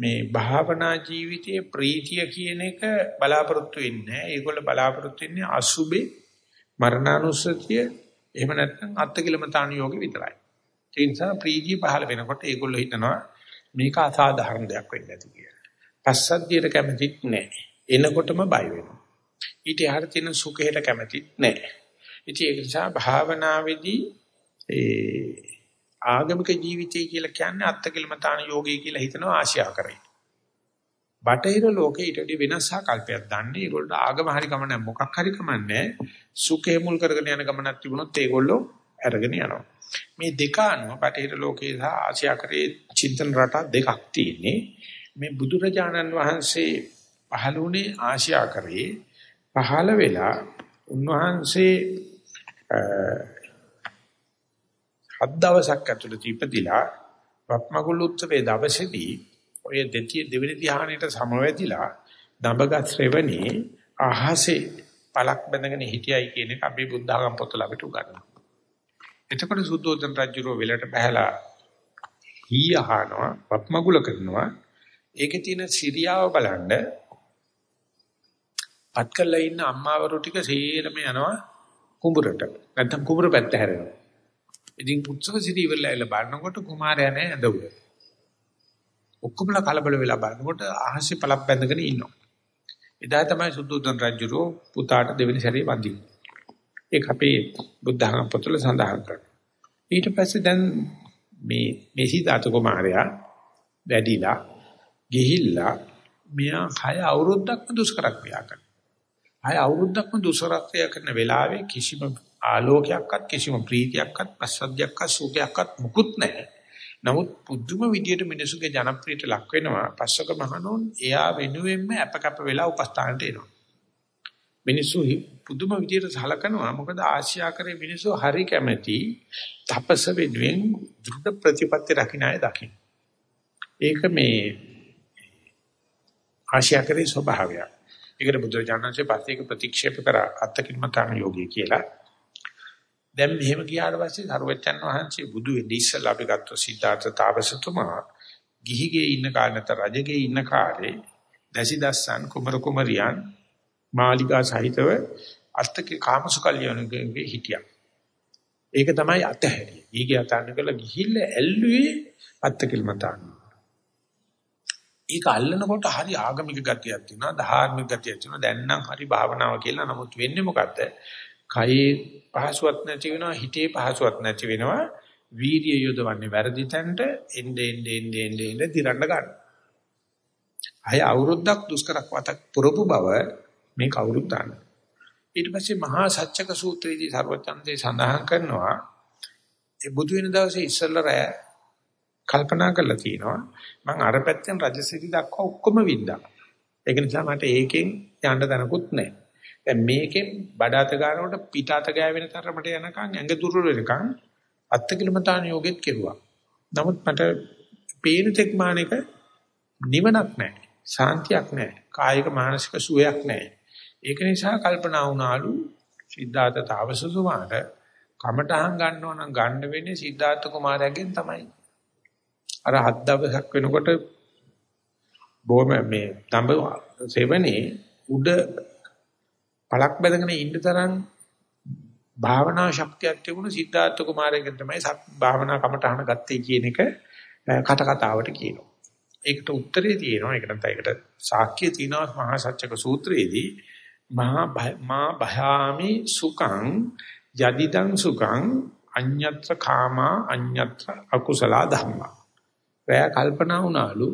මේ භාවනා ජීවිතයේ ප්‍රීතිය කියන එක බලාපොරොත්තු වෙන්නේ නැහැ. ඒගොල්ල බලාපොරොත්තු වෙන්නේ අසුබේ මරණානුස්සතිය එහෙම නැත්නම් අත්කිලමතාණු යෝග විතරයි. ඒ නිසා ප්‍රීතිය පහළ වෙනකොට ඒගොල්ලෝ හිතනවා මේක අසාධාරණ දෙයක් වෙන්න ඇති කියලා. පස්සද්ධියට කැමතිත් නැහැ. එනකොටම බය වෙනවා. ඊට යහට තියෙන සුඛයට කැමතිත් නැහැ. ඉතින් ඒක නිසා භාවනාවේදී ඒ ආගමික ජීවිතය කියලා කියන්නේ අත්කලමතාන යෝගී කියලා හිතනවා ආශා කරයි. බටහිර ලෝකේ ඊට වඩා වෙනස් ආකල්පයක් දන්නේ. ඒගොල්ලෝ ආගම හරි කමන්නේ මොකක් හරි කමන්නේ. සුඛේ මුල් කරගෙන යන ගමනක් තිබුණොත් ඒගොල්ලෝ අරගෙන යනවා. මේ දෙක අනුව බටහිර ලෝකයේ සහ ආසියාකරයේ චින්තන රටා දෙකක් තියෙන්නේ. මේ බුදුරජාණන් වහන්සේ පහළ වුණේ ආසියාකරයේ පහළ වෙලා උන්වහන්සේ හත් දවසක් ඇතුළත ඉපදිලා වක්මගුල් උත්සවයේ දවසේදී ඔය දෙතිය දෙවෙනි ධ්‍යානෙට සමවැදිලා දඹගත් ශ්‍රෙවණී අහසේ පලක් බැඳගෙන හිටියයි කියන එක අපි බුද්ධ ආගම් පොතල අපිට උගන්වනවා. එතකොට සුද්ධෝදන රජුරෝ වෙලට බහැලා හී අහනවා වක්මගුල කරනවා. ඒකේ තියෙන සිරියාව බලන්න. පත් කරලා ඉන්න අම්මාවරු ටික සේරම යනවා කුඹරට. නැත්තම් කුඹර පැත්ත හැරෙනවා. ඉතින් උත්සව සිරි ඉවරලා එළ බලනකොට කුමාරයා නෑ ඇඳ උඩ ඔක්කොමලා කලබල වෙලා බලනකොට අහසේ පළක් බැඳගෙන ඉන්නවා එදා තමයි සුද්ධෝදන රජුරෝ පුතාට දෙවෙනි සැරේ වඳින්නේ ඒක අපේ බුද්ධ ධර්ම පොතල සඳහන් කරනවා. ඊට පස්සේ දැන් මේ මෙසිතාත කුමාරයා වැඩිලා ගිහිල්ලා මෙයා හය අවුරුද්දක්ම දුෂ්කර ක්‍රියා කරනවා. හය අවුරුද්දක්ම දුෂ්කර ක්‍රියා කරන වෙලාවේ කිසිම ආලෝකයක්වත් කිසිම ප්‍රීතියක්වත් පස්සද්ධියක්වත් සුඛයක්වත් මුකුත් නැහැ. නමුත් පුදුම විදියට මිනිසුගේ ජනප්‍රියට ලක් වෙනවා. පස්සක මහණෝන් එයා වෙනුවෙන්ම අපකප වෙලා උපස්ථානට එනවා. මිනිස්සු පුදුම විදියට සලකනවා. මොකද ආශ්‍යාකරේ මිනිස්සු හරි කැමැති තපස වෙනුවෙන් දෘঢ় ප්‍රතිපත්ති රකින්න අය දකින්න. ඒක මේ ආශ්‍යාකරේ ස්වභාවය. ඒකට බුදුරජාණන්සේ පස්සේ ඒක ප්‍රතික්ෂේප කරා අත්තකින්මතාන යෝගී කියලා. දැන් මෙහෙම ගියාට පස්සේ සරුවච්චන් වහන්සේ බුදු වෙන්නේ ඉස්සලා අපි ගත්ත සිද්ධාර්ථ තාපසතුමා ගිහිගේ ඉන්න කාලේ නැත්නම් රජගේ ඉන්න කාලේ දැසිදස්සන් කුමරු කුමරියන් මාලිකා සහිතව අර්ථකේ කාමසුකල්යනගේ හිටියා. ඒක තමයි අතහැරිය. ඊගේ අතන්න කළ ගිහිල්ලා ඇල්ලුවේ අත්තකිල්මතාන. ඒක අල්ලනකොට හරි ආගමික ගතියක් තියෙනවා, ධාර්මික ගතියක් තියෙනවා. දැන් නම් හරි භාවනාව කියලා. නමුත් වෙන්නේ මොකද්ද? කයේ පහසුවක් නැති වෙනවා, හිතේ පහසුවක් නැති වෙනවා. වීර්ය යොදවන්නේ වැරදි තැනට එnde ende ende ende ende දිරන්න ගන්න. අය අවුරුද්දක් දුෂ්කරක් වතක් පුරපු බව මේ කවුරුත් දන්නවා. ඊට පස්සේ මහා සත්‍යක සූත්‍රයේදී සර්වචන්දේ සඳහන් කරනවා ඒ බුදු වෙන දවසේ ඉස්සෙල්ලා රෑ කල්පනා කරලා තියෙනවා මම අර පැත්තෙන් රජසිරි දක්වා ඔක්කොම වින්දා. ඒක නිසා මට ඒකෙන් යන්න දැනකුත් නැහැ. දැන් මේකෙන් බඩාත ගන්නකොට පිටාත ගෑවෙන තරමට යනකම් ඇඟ දුර්වල වෙනකම් අත්කිලමතාන යෝගෙත් කෙරුවා. නමුත් මට පේන තෙක් මානක නිවනක් නැහැ. සාන්තියක් නැහැ. කායික මානසික සුවයක් නැහැ. ඒක නිසා කල්පනා වුණාලු සිද්ධාර්ථ තාවසසුමාට කමටහන් ගන්නව නම් ගන්න වෙන්නේ සිද්ධාර්ථ කුමාරයාගෙන් තමයි. අර හත් දවසක් වෙනකොට බොහොම මේ තඹ සෙවනේ උඩ පළක් බැඳගෙන ඉන්න තරම් භාවනා ශක්තියක් තිබුණු සිද්ධාර්ථ කුමාරයෙක්ගෙන් තමයි භාවනා කමටහන ගත්තේ කියන එක කට කතාවට කියනවා. ඒකට උත්තරේ තියෙනවා. ඒක නැත්නම් ඒකට සාක්ෂිය තියෙනවා මහා සත්‍යක සූත්‍රයේදී මහා මා භයාමි සුඛං යදිදං සුඛං අඤ්ඤත්‍ර කාමා අඤ්ඤත්‍ර අකුසල ධම්මා. රෑ කල්පනා වුණාලු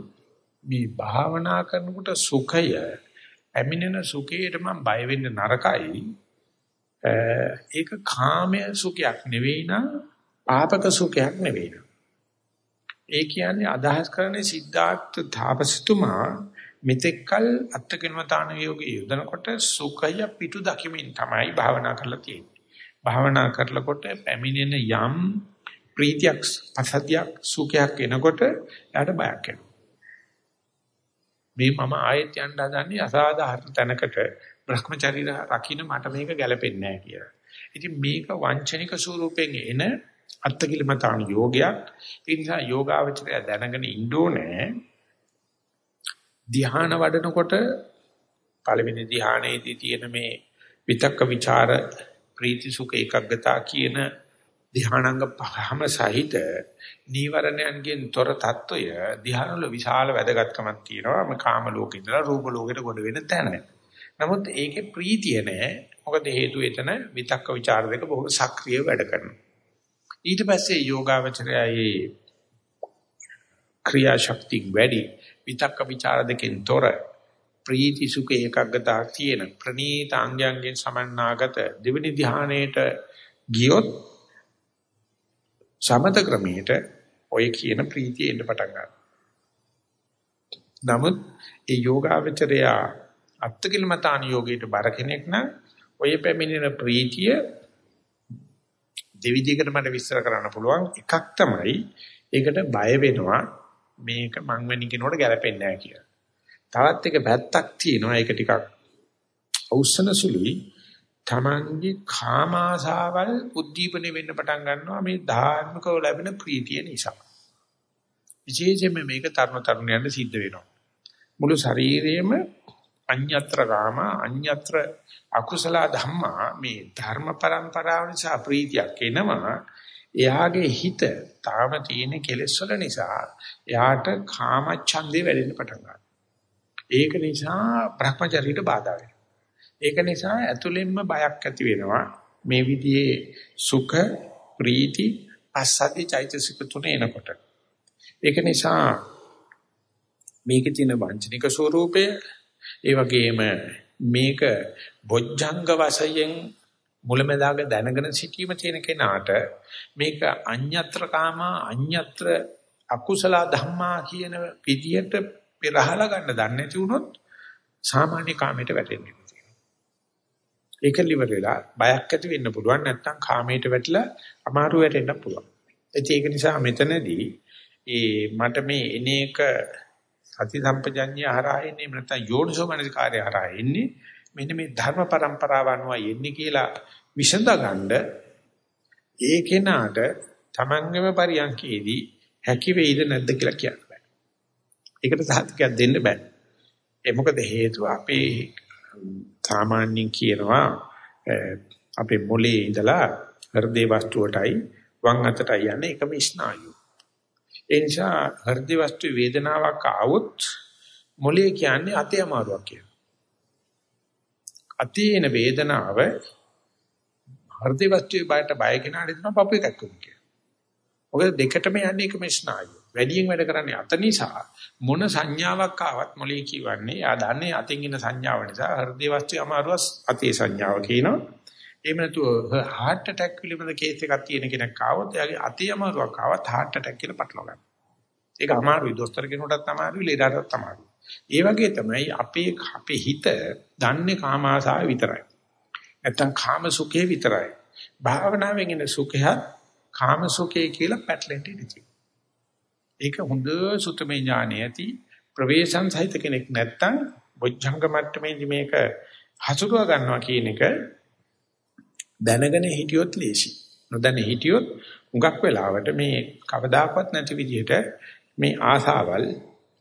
මේ භාවනා කරනකොට සුඛය ඇමිනෙන සුඛයට මම බය වෙන්න නරකයි. ඒක කාමය සුඛයක් නෙවෙයි නා පාපක සුඛයක් නෙවෙයි. ඒ කියන්නේ අදහස් කරන්නේ සිද්ධාර්ථ තාපසතුමා මෙතෙක්කල් අත්කෙනවතාන යෝගී යොදනකොට සුඛය පිටු දකිමින් තමයි භාවනා කරලා තියෙන්නේ. භාවනා කරනකොට පැමිණෙන යම් ප්‍රීතියක් පසතියක් සුඛයක් එනකොට එයාට බයක් එනවා. මේ මම ආයෙත් යන්න හදන්නේ අසාධාරණ තැනකට Brahmacharya රකින්න මට මේක ගැලපෙන්නේ නැහැ කියලා. ඉතින් මේක වංචනික ස්වරූපයෙන් එන අත්කිලමතාන යෝගයක්. ඒ නිසා යෝගාවචරය දැනගෙන ඉන්න ඕනේ. ධ්‍යාන වඩනකොට පළවෙනි ධ්‍යානයේදී තියෙන මේ විතක්ක ਵਿਚාර ප්‍රීති සුඛ ඒකග්ගතා කියන ධානාංග පහම සහිත නීවරණයන්ගෙන් තොර తত্ত্বය ධානවල විශාල වැදගත්කමක් තියෙනවා. මේ කාම ලෝකේ ඉඳලා රූප ලෝකයට ගොඩ වෙන තැන. නමුත් ඒකේ ප්‍රීතිය නැහැ. මොකද හේතුව එතන විතක්ක ਵਿਚාර දෙක බොහොම සක්‍රිය වැඩ කරනවා. ඊට පස්සේ යෝගාවචරයයි ක්‍රියාශක්තිය වැඩි විතක්ක ਵਿਚාර දෙකෙන් තොර ප්‍රීති සුඛ ඒකග්ගතා තියෙන ප්‍රණීත අංගයන්ගෙන් සමන්නාගත දෙවෙනි ධානයේට ගියොත් සමත ක්‍රමයට ඔය කියන ප්‍රීතිය එන්න පටන් ගන්නවා. නමුත් ඒ යෝගාවචරය අත්කිලමතාන යෝගයට බර කෙනෙක් නම් ඔය පැමිණෙන ප්‍රීතිය දෙවිදිහකට මට විස්තර කරන්න පුළුවන් එකක් තමයි ඒකට බය වෙනවා මේක මං වෙනින් කෙනෙකුට ගැලපෙන්නේ නැහැ කියලා. තවත් එක පැත්තක් තියෙනවා ඒක ටිකක් අවුස්සන සුළුයි. තමන්ගේ කාම ආසාවල් උද්දීපනය වෙන්න පටන් ගන්නවා මේ ධාර්මිකව ලැබෙන ප්‍රීතිය නිසා. විශේෂයෙන්ම මේක තරුණ තරුණයන්ට සිද්ධ වෙනවා. මුළු ශරීරයේම අඤ්‍යත්‍ර කාම අඤ්‍යත්‍ර අකුසල ධම්මා මේ ධර්ම પરම්පරාව නිසා ප්‍රීතියක් එනවා. එයාගේ හිත තාම තියෙන කෙලෙස් වල නිසා එයාට කාමච්ඡන්දේ වැඩෙන්න පටන් ගන්නවා. ඒක නිසා Brahmacharyaට බාධා වෙනවා. ඒක නිසා ඇතුළෙන්ම බයක් ඇති වෙනවා. මේ විදිහේ සුඛ ප්‍රීති පස්සද්ධි චෛතසික තුන එනකොට. ඒක නිසා මේකේ තියෙන වංචනික ස්වરૂපය ඒ වගේම මේක බොජ්ජංග වශයෙන් මුලැමැදාග දැනගෙන සිටීම තියෙන කෙනාට මේක අඤ්ඤත්‍ර කාම අඤ්ඤත්‍ර අකුසල ධම්මා කියන විදියට පෙරහලා ගන්න දන්නේ නැති වුණොත් සාමාන්‍ය කාමයට වැටෙන්නේ. ඒක liver වෙලා බයක් ඇති වෙන්න පුළුවන් නැත්නම් කාමයට වැටිලා අමාරු වැටෙන්න පුළුවන්. ඒක නිසා මෙතනදී ඒ මට මේ එනේක සති සම්පජඤ්ඤය හරහා එන්නේ නැත්නම් යෝනිසෝ මනසිකාරය හරහා එන්නේ මෙන්න මේ ධර්ම પરම්පරාව අනුව එන්නේ කියලා විසඳගන්න ඒ කෙනාට තමන්ගේම පරියන්කේදී හැකි වෙයිද නැද්ද කියලා කියන්න බෑ. ඒකට සාධකයක් දෙන්න බෑ. ඒ මොකද හේතුව අපේ සාමාන්‍යයෙන් කියනවා අපේ මොලේ ඉඳලා හෘදේ වස්තුවටයි වම් අතටයි යන්නේ එකම ස්නායු. ඒ නිසා හෘදේ වස්තු වේදනාවක් ආවොත් මොලේ කියන්නේ අතේ අමාරුවක් කියලා. අතේන වේදනාව හෘදේ වස්තුවේ බයට බය කෙනාට දෙනවා පපු එකක් කියලා. මොකද දෙකටම යන්නේ එකම ස්නායුව. වැඩියෙන් වැඩ කරන්නේ අත නිසා මොන සංඥාවක් ආවත් මොලේ කියවන්නේ යා දන්නේ අතින් ඉන්න සංඥාව නිසා හෘදේ වස්තුවේ අමාරුව අතේ සංඥාව කියනවා. එහෙම නැතුව heart attack පිළිබඳ කේස් එකක් තියෙන කෙනෙක් ආවොත් එයාගේ අතේ අමාරුවක් ආවත් heart attack කියලා පටලවා ගන්න. ඒක අමාරුයි දොස්තර කෙනෙකුටත් අමාරුයි ලේඩාටත් අමාරුයි. ඒ වගේ තමයි අපේ අපේ හිත දන්නේ කාම ආසාව විතරයි. නැත්තම් කාම සුඛේ විතරයි. භාවනාවෙන් එන සුඛයත් කාම සුඛේ කියලා පැටලෙන්න ඉඳී. ඒක හොඳ සුතමේ ඥානය ඇති ප්‍රවේශම් සහිත කෙනෙක් නැත්තම් බොජ්ජංග මට්ටමේදී මේක හසුරුව ගන්නවා කියන එක දැනගෙන හිටියොත් ලේසි. නොදැන හිටියොත් හුඟක් වෙලාවට මේ කවදාකවත් නැති විදිහට මේ ආසාවල්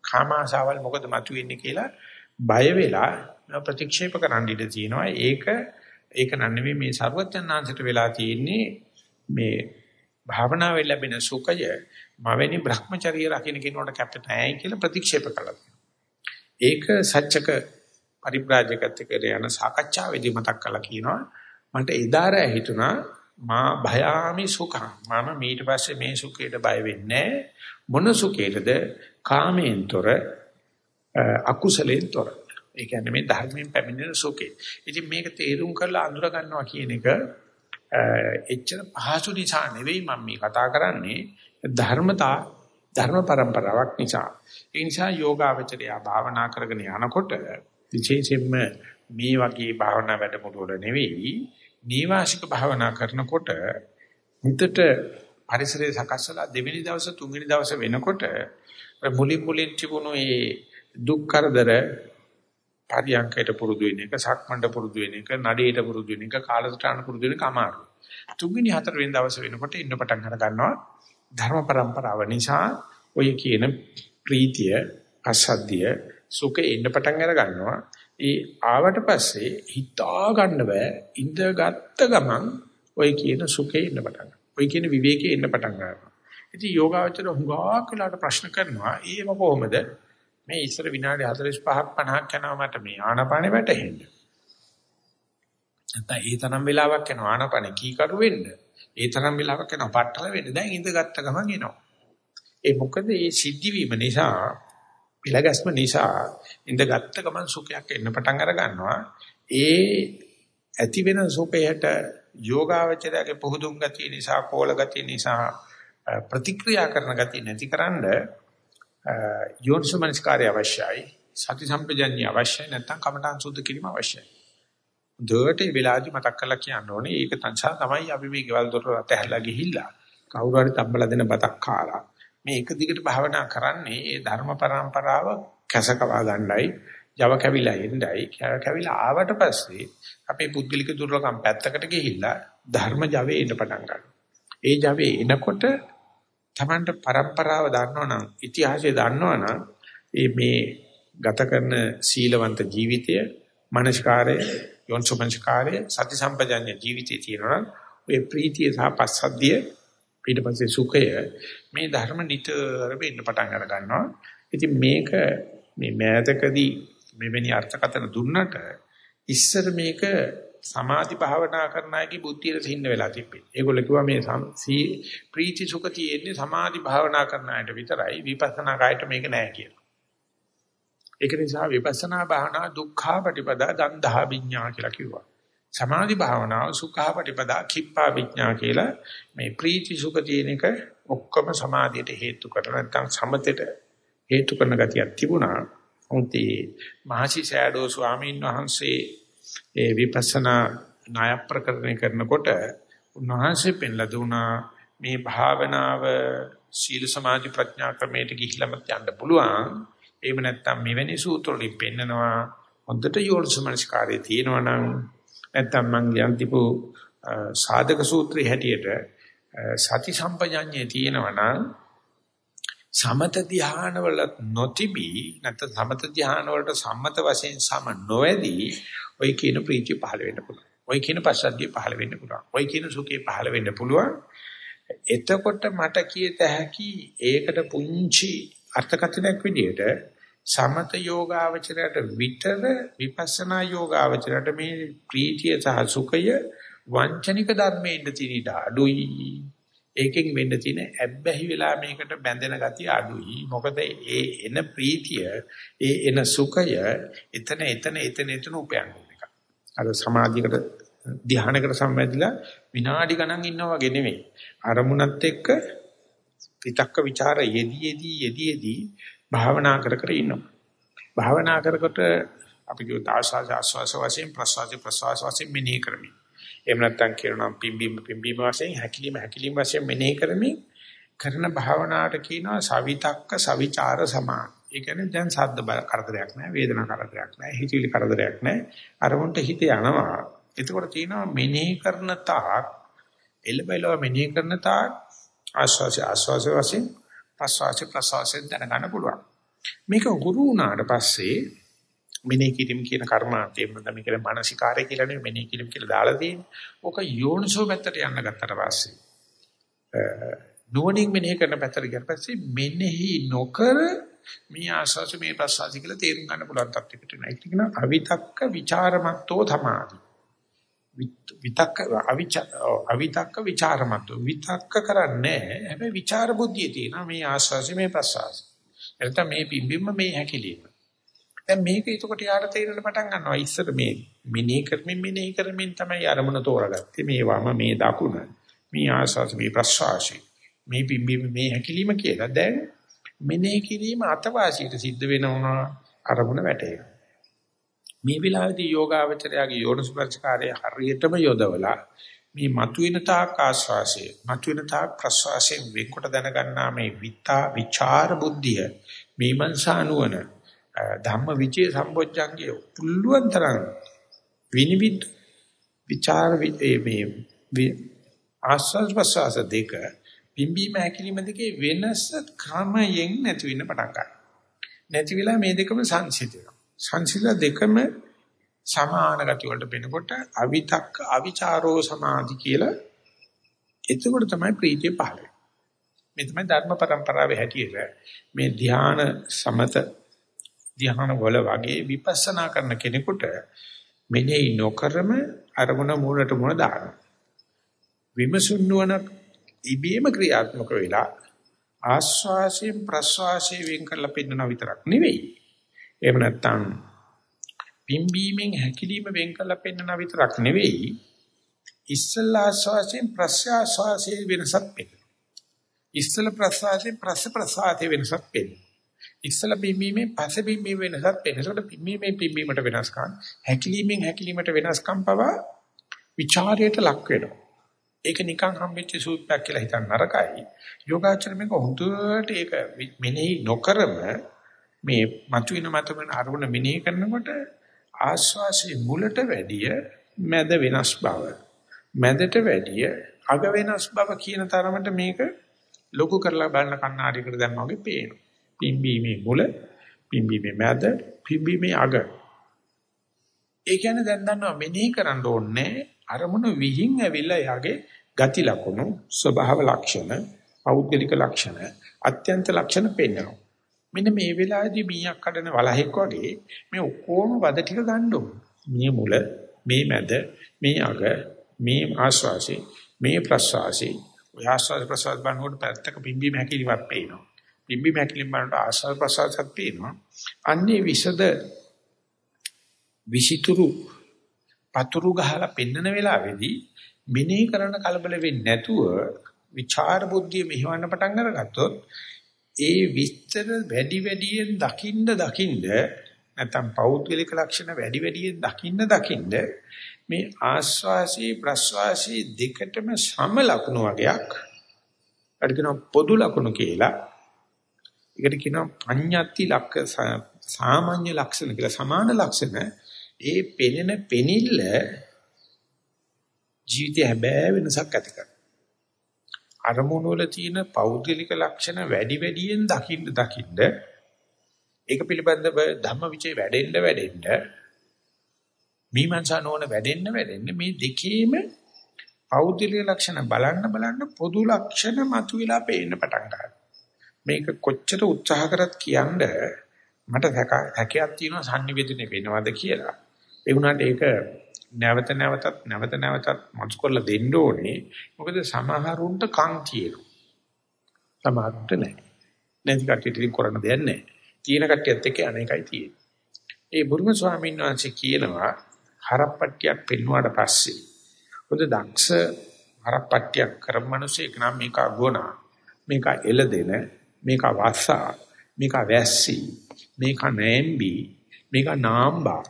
කාම ආසාවල් මොකද මතුවෙන්නේ කියලා බය වෙලා ප්‍රතික්ෂේප කරන්න ඉඩ තියෙනවා. ඒක ඒක නන්නේ මේ ਸਰවඥාන්සට වෙලා තියෙන්නේ මේ භාවනාවෙන් ලැබෙන සුඛය මවෙනි Brahmacharya රකින්න කෙනෙකුට කැපිට නැහැ කියලා ප්‍රතික්ෂේප කළා. ඒක සත්‍යක පරිබ්‍රාජකත් එක්ක යන සාකච්ඡාවේදී මතක් කළා කියනවා මට එදාර හිතුණා මා භයාමි සුඛං. මම ඊට පස්සේ මේ සුඛයට බය වෙන්නේ මොන සුඛයටද? කාමයෙන්තර අකුසලෙන්තර ඒ කියන්නේ මේ ධර්මයෙන් පැමිණෙන සුඛේ ඉතින් මේක තේරුම් කරලා අඳුර ගන්නවා කියන එක එච්චර පහසු නිසා නෙවෙයි මම මේ කතා කරන්නේ. ධර්මතා ධර්ම પરම්පරාවක් නිසා ඒ නිසා යෝගාවචරය භාවනා කරගෙන යනකොට විශේෂයෙන්ම මේ වගේ භාවනා වැඩමුළු වල නෙවෙයි නීවාසික භාවනා කරනකොට හිතට පරිසරය සකස්සලා දෙවෙනි දවස තුන්වෙනි දවස වෙනකොට මුලින් මුලින් තිබුණු ඒ දුක් කරදර පරියන්කයට පුරුදු වෙන එක සක්මණට පුරුදු වෙන එක නඩේට පුරුදු වෙන එක කාලසටහන පුරුදු වෙන එක අමාරුයි. තුන්වෙනි හතරවෙනි දවස වෙනකොට ඉන්න පටන් අර ගන්නවා ධර්ම પરම්පරාව නිසා ඔය කියන ප්‍රීතිය අසද්දිය සුඛේ ඉන්න පටන් අර ගන්නවා. ඒ ආවට පස්සේ හිතා ගන්න බෑ ඉඳගත්ත ගමන් ඔය කියන සුඛේ ඉන්න පටන් ඔය කියන විවේකයේ ඉන්න පටන් ගන්නවා. ඉතින් යෝගාවචර හුඟක් වෙලාට ප්‍රශ්න කරනවා ඒව කොහොමද මේ ඉස්සර විනාඩි 45ක් 50ක් යනවා මට මේ ආනාපානෙ වැටෙන්නේ. නැත්නම් ඒ තරම් වෙලාවක් යනවා ආනාපානෙ කීකරු වෙන්න. ඒ තරම් වෙලාවක් යනවා පట్టල වෙන්න. දැන් ඉඳගත්ත ගමන් එනවා. ඒ මොකද මේ සිද්ධ වීම නිසා පිළගැස්ම නිසා ඉඳගත්ත ගමන් සුඛයක් එන්න පටන් අර ගන්නවා. ඒ ඇති වෙන සුඛයට යෝගාවචරයේ පුහුදුම් ගතිය නිසා, කෝල ගතිය නිසා ප්‍රතික්‍රියා කරන ගතිය නැතිකරන්න යෝනිසමනස්කාරය අවශ්‍යයි. සති සම්පජඤ්ඤය අවශ්‍යයි නැත්නම් කමඨාන් සුද්ධ කිරීම අවශ්‍යයි. දුවට ඒ වෙලාවේදී මතක් කරලා කියන්න ඕනේ. ඒක තංසා තමයි අපි මේ ගෙවල් දොරට ඇහැරලා ගිහිල්ලා කවුරු හරි තම්බලා දෙන බතක් කාලා මේ එක දිගට භාවනා කරන්නේ ඒ ධර්ම પરම්පරාව කැසකවා ගන්නයි, Java කැවිලා එන්නයි, කැවිලා ආවට පස්සේ අපේ පුද්ගලික දුර්ලභම් පැත්තකට ගිහිල්ලා ධර්ම Java එන්න පටන් ගන්නවා. ඒ Java එනකොට Tamanට પરම්පරාව දන්නවනම්, ඉතිහාසය දන්නවනම් ඒ මේ ගත කරන සීලවන්ත ජීවිතය මනස්කාරය යොන්සමංස්කාරය සති සම්පජඤ්ඤ ජීවිතය තියෙනවා ඔය ප්‍රීතිය සහ පස්සද්ධිය ඊට පස්සේ සුඛය මේ ධර්ම නිතරම ඉන්න පටන් අර ගන්නවා. ඉතින් මේක මේ මෑතකදී මෙවැනි අර්ථකථන දුන්නට ඉස්සර මේක සමාධි භාවනා කරන අයගේ බුද්ධියට සින්න වෙලා තිබ්බේ. ඒගොල්ලෝ කිව්වා මේ ප්‍රීති සුඛ තියෙන්නේ සමාධි භාවනා කරන අයට විතරයි විපස්සනා කායට මේක නෑ කියලා. ඒක නිසා විපස්සනා භාවනා දුක්ඛා ප්‍රතිපදා දන්දහා විඥා කියලා කිව්වා. සමාධි භාවනාව සුඛා ප්‍රතිපදා කිප්පා විඥා කියලා මේ ප්‍රීති සුඛ තියෙන එක ඔක්කොම සමාධියට හේතු කරලා නැත්නම් සමතේට හේතු කරන ගතියක් තිබුණා. උන්ති මහසි සෑඩෝ ස්වාමීන් වහන්සේ ඒ විපස්සනා ණය ප්‍රකරණය කරනකොට උන්වහන්සේ පෙන්ලා දුනා මේ භාවනාව සීල සමාධි ප්‍රඥා ක්‍රමයට ගිහිල්ලාම යන්න පුළුවන්. එහෙම නැත්නම් මෙවැනි සූත්‍ර වලින් පෙන්නනවා හොඳට යෝනිසමනස්කාරයේ තියෙනවා නම් නැත්නම් මං යන්තිපු සාධක සූත්‍රයේ හැටියට සති සම්පජඤ්ඤේ තියෙනවා නම් සමත ධ්‍යාන වල නොතිබී නැත්නම් සමත ධ්‍යාන වලට සම්මත වශයෙන් සම නොවැදී ඔය කියන ප්‍රීතිය පහළ වෙන්න පුළුවන්. ඔය කියන පස්සද්ධිය පහළ වෙන්න පුළුවන්. ඔය කියන සුඛය පහළ වෙන්න පුළුවන්. එතකොට මට කියත හැකි ඒකට පුංචි අර්ථකථනයක් විදිහට සමත යෝගාවචරයට විතර විපස්සනා යෝගාවචරයට මේ ප්‍රීතිය සහ සුඛය වංචනික ධර්මයෙන් තියෙන අඩුයි. ඒකෙන් වෙන්න තියෙන ඇබ්බැහි වෙලා මේකට බැඳෙන ගතිය අඩුයි. මොකද ඒ එන ප්‍රීතිය ඒ එන සුඛය එතන එතන එතන එතන උපයන එක. අර සමාධියකට ධ්‍යානකට සම්බන්ධලා විනාඩි ගණන් ඉන්නවා වගේ නෙමෙයි. අරමුණත් එක්ක විතක්ක ਵਿਚාර යෙදී යෙදී යෙදී යෙදී භාවනා කර කර ඉන්නවා. භාවනා කරකොට අපි කියව ආස්වාද ආස්වාස වශයෙන් ප්‍රසවාස ප්‍රසවාස වශයෙන් මෙනෙහි කරමි. එහෙම නැත්නම් කියනවා පිම්බීම පිම්බීම වශයෙන් හැකිලිම හැකිලිම වශයෙන් මෙනෙහි කරමින් කරන භාවනාවට කියනවා සවිතක්ක සවිචාර සමා. ඒ කියන්නේ දැන් සද්ද කරදරයක් නැහැ, වේදනා කරදරයක් නැහැ, හිතිලි කරදරයක් නැහැ. අරමුණට හිත යනවා. එතකොට තියෙනවා මෙනෙහි කරන තාක් එළබෙලව මෙනෙහි කරන තාක් ආස්වාස ආස්වාස වශයෙන් ප්‍රසවාස ප්‍රසවාසයෙන් දැනගන්න පුළුවන්. මේක ගුරු වුණාට පස්සේ මෙනෙහි කිරීම කියන කර්මාන්තයෙන් මම මේ කියන්නේ මානසිකාරය කියලා නෙවෙයි මෙනෙහි කිරීම කියලා දාලා තියෙන්නේ. ඕක යෝනිසෝ පැත්තට යන්න ගත්තට පස්සේ නුවණින් මෙනෙහි කරන පැත්තට ගියට පස්සේ මෙනෙහි නොකර මේ ආස්වාස මේ ප්‍රසවාස කියලා තේරුම් ගන්න පුළුවන් තත්යකට එනවා. ඒක කියන අවිතක්ක ਵਿਚාරමත්තෝ සමාධි. විතක්ක අවිතක්ක ਵਿਚාරමත් විතක්ක කරන්නේ හැබැයි ਵਿਚාර බුද්ධිය තියෙනවා. මේ ආස්වාසි මේ ප්‍රසවාසි එතන මේ පිම්බිම්ම මේ හැකිලිම. දැන් මේක එතකොට යාට තේරෙන්න පටන් ගන්නවා. ඉස්සර මේ මෙනෙහි කරමින් මෙනෙහි කරමින් තමයි අරමුණ තෝරගත්තේ. මේ වම මේ දකුණ මේ ආස්වාසි මේ ප්‍රසවාසි මේ පිම්බිම්ම මේ හැකිලිම කියලා. දැන් මෙනෙහි කිරීම අතවාසියට සිද්ධ වෙනවා අරමුණ වැටේනවා. මේ විලාසදී යෝගාවචරයාගේ යෝනිස්පර්ශකාරය හරියටම යොදවලා මේ මතුවෙන තාක් ආස්වාසය මතුවෙන තාක් ප්‍රස්වාසයෙන් වෙන්කොට දැනගන්නා මේ විතා විචාර බුද්ධිය මීමන්සා නුවණ ධම්ම විචේ සම්බොජ්ජංගය පුළුවන් තරම් විනිවිද විචාර මේ ආස්වාස් ප්‍රස්වාස දෙක පිම්බීම හැකිලිම දෙකේ වෙනස ක්‍රමයෙන් නැති වෙන්න පටන් ගන්නවා. නැති වෙලා මේ දෙකම සංසිඳනවා සංසිල දෙකම සමාන ගති වලට වෙනකොට අවිතක්ක අවිචාරෝ සමාධි කියලා එතකොට තමයි ප්‍රීතිය පහළ වෙන්නේ. මේ තමයි ධර්ම પરම්පරාවේ හැටියට මේ ධ්‍යාන සමත ධ්‍යාන වල වගේ විපස්සනා කරන කෙනෙකුට මෙනෙහි නොකරම අරමුණ මූලට මුණ දානවා. විමසුන් නුවණ ඉබේම ක්‍රියාත්මක වෙලා ආස්වාසයෙන් ප්‍රස්වාසයෙන් වෙන් කරලා පෙන්නන විතරක් නෙවෙයි එහෙම නැත්නම් පිම්බීමෙන් හැකිලිම වෙන් කළා පෙන්වන විතරක් නෙවෙයි ඉස්සල්ලා ආස්වාසයෙන් ප්‍රස්වාසයේ වෙනසක් පෙන්නනවා. ඉස්සල ප්‍රස්වාසයෙන් ප්‍රස් ප්‍රස්වාසයේ වෙනසක් පෙන්නනවා. ඉස්සල පිම්බීමෙන් පස්ස පිම්බීම වෙනසක් පෙන්නනවා. පිම්බීමෙන් පිම්බීමට වෙනස්කම් හැකිලිමෙන් හැකිලිමට වෙනස්කම් පවා ਵਿਚාරයට ලක් වෙනවා. ඒක නිකන් හම්බෙච්ච සූපයක් කියලා හිතන්න නරකයි. යෝගාචර මේක හොඳට ඒක මෙනෙහි නොකරම මේ මතුවෙන මතුවෙන අරමුණ මෙනෙහි කරනකොට ආස්වාසිය මුලට වැඩිය මැද වෙනස් බව මැදට වැඩිය අග වෙනස් බව කියන තරමට මේක ලොකු කරලා බලන කණ්ණාඩියකට දැම්මා වගේ පේනවා. පිම්බීමේ මුල, පිම්බීමේ මැද, පිම්බීමේ අග. ඒ කියන්නේ දැන් දන්නවා මෙනෙහි කරන්න ඕනේ අරමුණු විහිං ඇවිල්ලා යාගේ ගති ලක්ෂණ, ස්වභාව ලක්ෂණ, පෞද්ගලික ලක්ෂණ, අත්‍යන්ත ලක්ෂණ පෙන්වනවා. මෙන්න මේ වෙලාවේදී මීයක් කඩන වලහෙක් වගේ මේ ඔක්කොම වද ටික ගන්න ඕන. මිය මුල, මේ මැද මේ අග මේ ආස්වාසි මේ ප්‍රස්වාසි ඔය ආස්වාද ප්‍රස්වාද බලනකොට පැත්තක පිම්බීම හැකිලිමක් පේනවා. පිම්බීම හැකිලිම බලනකොට ආස්වාද ප්‍රස්වාසත් පේනවා. අන්නේ විසද විසිතුරු පතුරු ගහලා පෙන්නන වෙලාවේදී මෙනෙහි කරන කලබල වෙන්නේ නැතුව විචාර බුද්ධිය මෙහෙවන්න පටන් අරගත්තොත් ඒ විස්තර වැඩි වැඩියෙන් දකින්න දකින්න නැත්නම් පෞද්ගලික ලක්ෂණ වැඩි වැඩියෙන් දකින්න දකින්න මේ ආස්වාසී ප්‍රස්වාසී දෙකටම සම ලකුණු වගේක්. අර කියනවා පොදු ලකුණු කියලා. ඒකට කියනවා පඤ්ඤාති ලක්ෂ සාමාන්‍ය ලක්ෂණ කියලා. සමාන ලක්ෂණ ඒ පෙනෙන පෙනිල්ල ජීවිතය හැබෑ වෙනසක් ඇති කරනවා. අරමුණු වල තියෙන පෞද්ගලික ලක්ෂණ වැඩි වැඩියෙන් දකින්න දකින්න ඒක පිළිබඳව ධම්මවිචේ වැඩෙන්න වැඩෙන්න මීමන්සා නෝන වැඩෙන්න වැඩෙන්න මේ දෙකේම පෞද්ගලික ලක්ෂණ බලන්න බලන්න පොදු ලක්ෂණ මතුවලා පේන්න පටන් ගන්නවා. මේක කොච්චර උත්සාහ කරත් කියන්නේ මට හැකියාවක් තියෙනවා sannivedana වෙනවද කියලා. ඒ වුණාට ඒක නැවත නැවතත් නැවත නැවතත් මතු කරලා දෙන්න ඕනේ. මොකද සමහරුන්ට කන් තියෙනවා. සමහරුන්ට නැහැ. නැති කට්ටියට ඉතින් කරන්න දෙයක් නැහැ. තියෙන කට්ටියත් එක්ක අනේකයි තියෙන්නේ. ඒ බුදුම ස්වාමීන් වහන්සේ කියනවා හරප්පට්ටියක් පෙන්වුවාට පස්සේ හොඳ දක්ෂ හරප්පට්ටියක් කරන මිනිසෙක් නම් මේක ගුණ මේක එළදෙන මේක වස්සා මේක වැස්සි මේක නෑම්බි මේක නාම්බා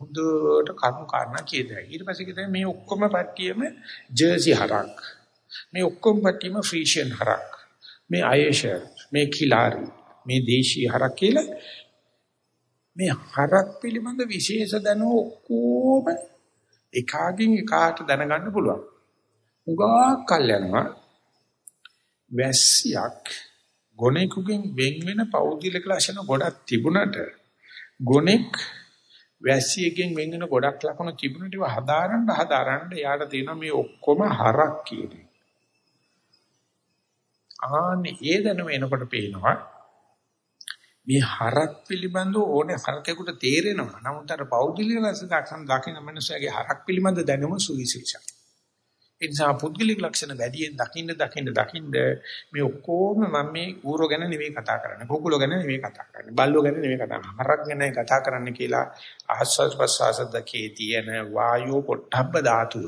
හොඳට කරුණු කාරණා කියදයි. ඊට පස්සේ කිව්වා මේ ඔක්කොම පට්ටියම ජර්සි හරක්. මේ ඔක්කොම පට්ටියම ෆ්‍රීෂියන් හරක්. මේ අයේෂර්, මේ කිලාරි, මේ දේශී හරක් කියලා මේ හරක් පිළිබඳ විශේෂ දැනුම ඔක්කොම එකාගෙන් එකාට දැනගන්න පුළුවන්. උගා කල් යනවා වැස්සියක් ගොනෙකුගෙන් වෙන් වෙන පෞද්ගලික ලක්ෂණ ගොඩක් තිබුණට ගොනෙක් වැස්සියකින් වෙන් වෙන ගොඩක් ලකුණු තිබුණට ඒවා හදාරන්න හදාරන්න යාට තියෙනවා මේ ඔක්කොම හරක් කියන්නේ. ආන්නේ ඒ දැනුම එනකොට පේනවා මේ හරක් පිළිබඳව ඕනේ හරකෙකුට තේරෙනවා. නමුත් අර පෞද්ගලික ලක්ෂණ දකින්න මනුස්සයාගේ හරක් පිළිබඳ දැනුම සුවිශේෂයි. ඒ නිසා පුද්ගලික ලක්ෂණ වැඩියෙන් දකින්න දකින්න දකින්න මේ ඔක්කොම මම මේ ඌරෝ ගැන නෙවෙයි කතා කරන්නේ. කුකුලෝ ගැන නෙවෙයි කතා කරන්නේ. බල්ලෝ ගැන නෙවෙයි කතා කරන්නේ. හරක් ගැනයි කතා කරන්න කියලා ආස්වාද ප්‍රසආස දකේ තියෙන වායෝ පොට්ටබ්බ ධාතුව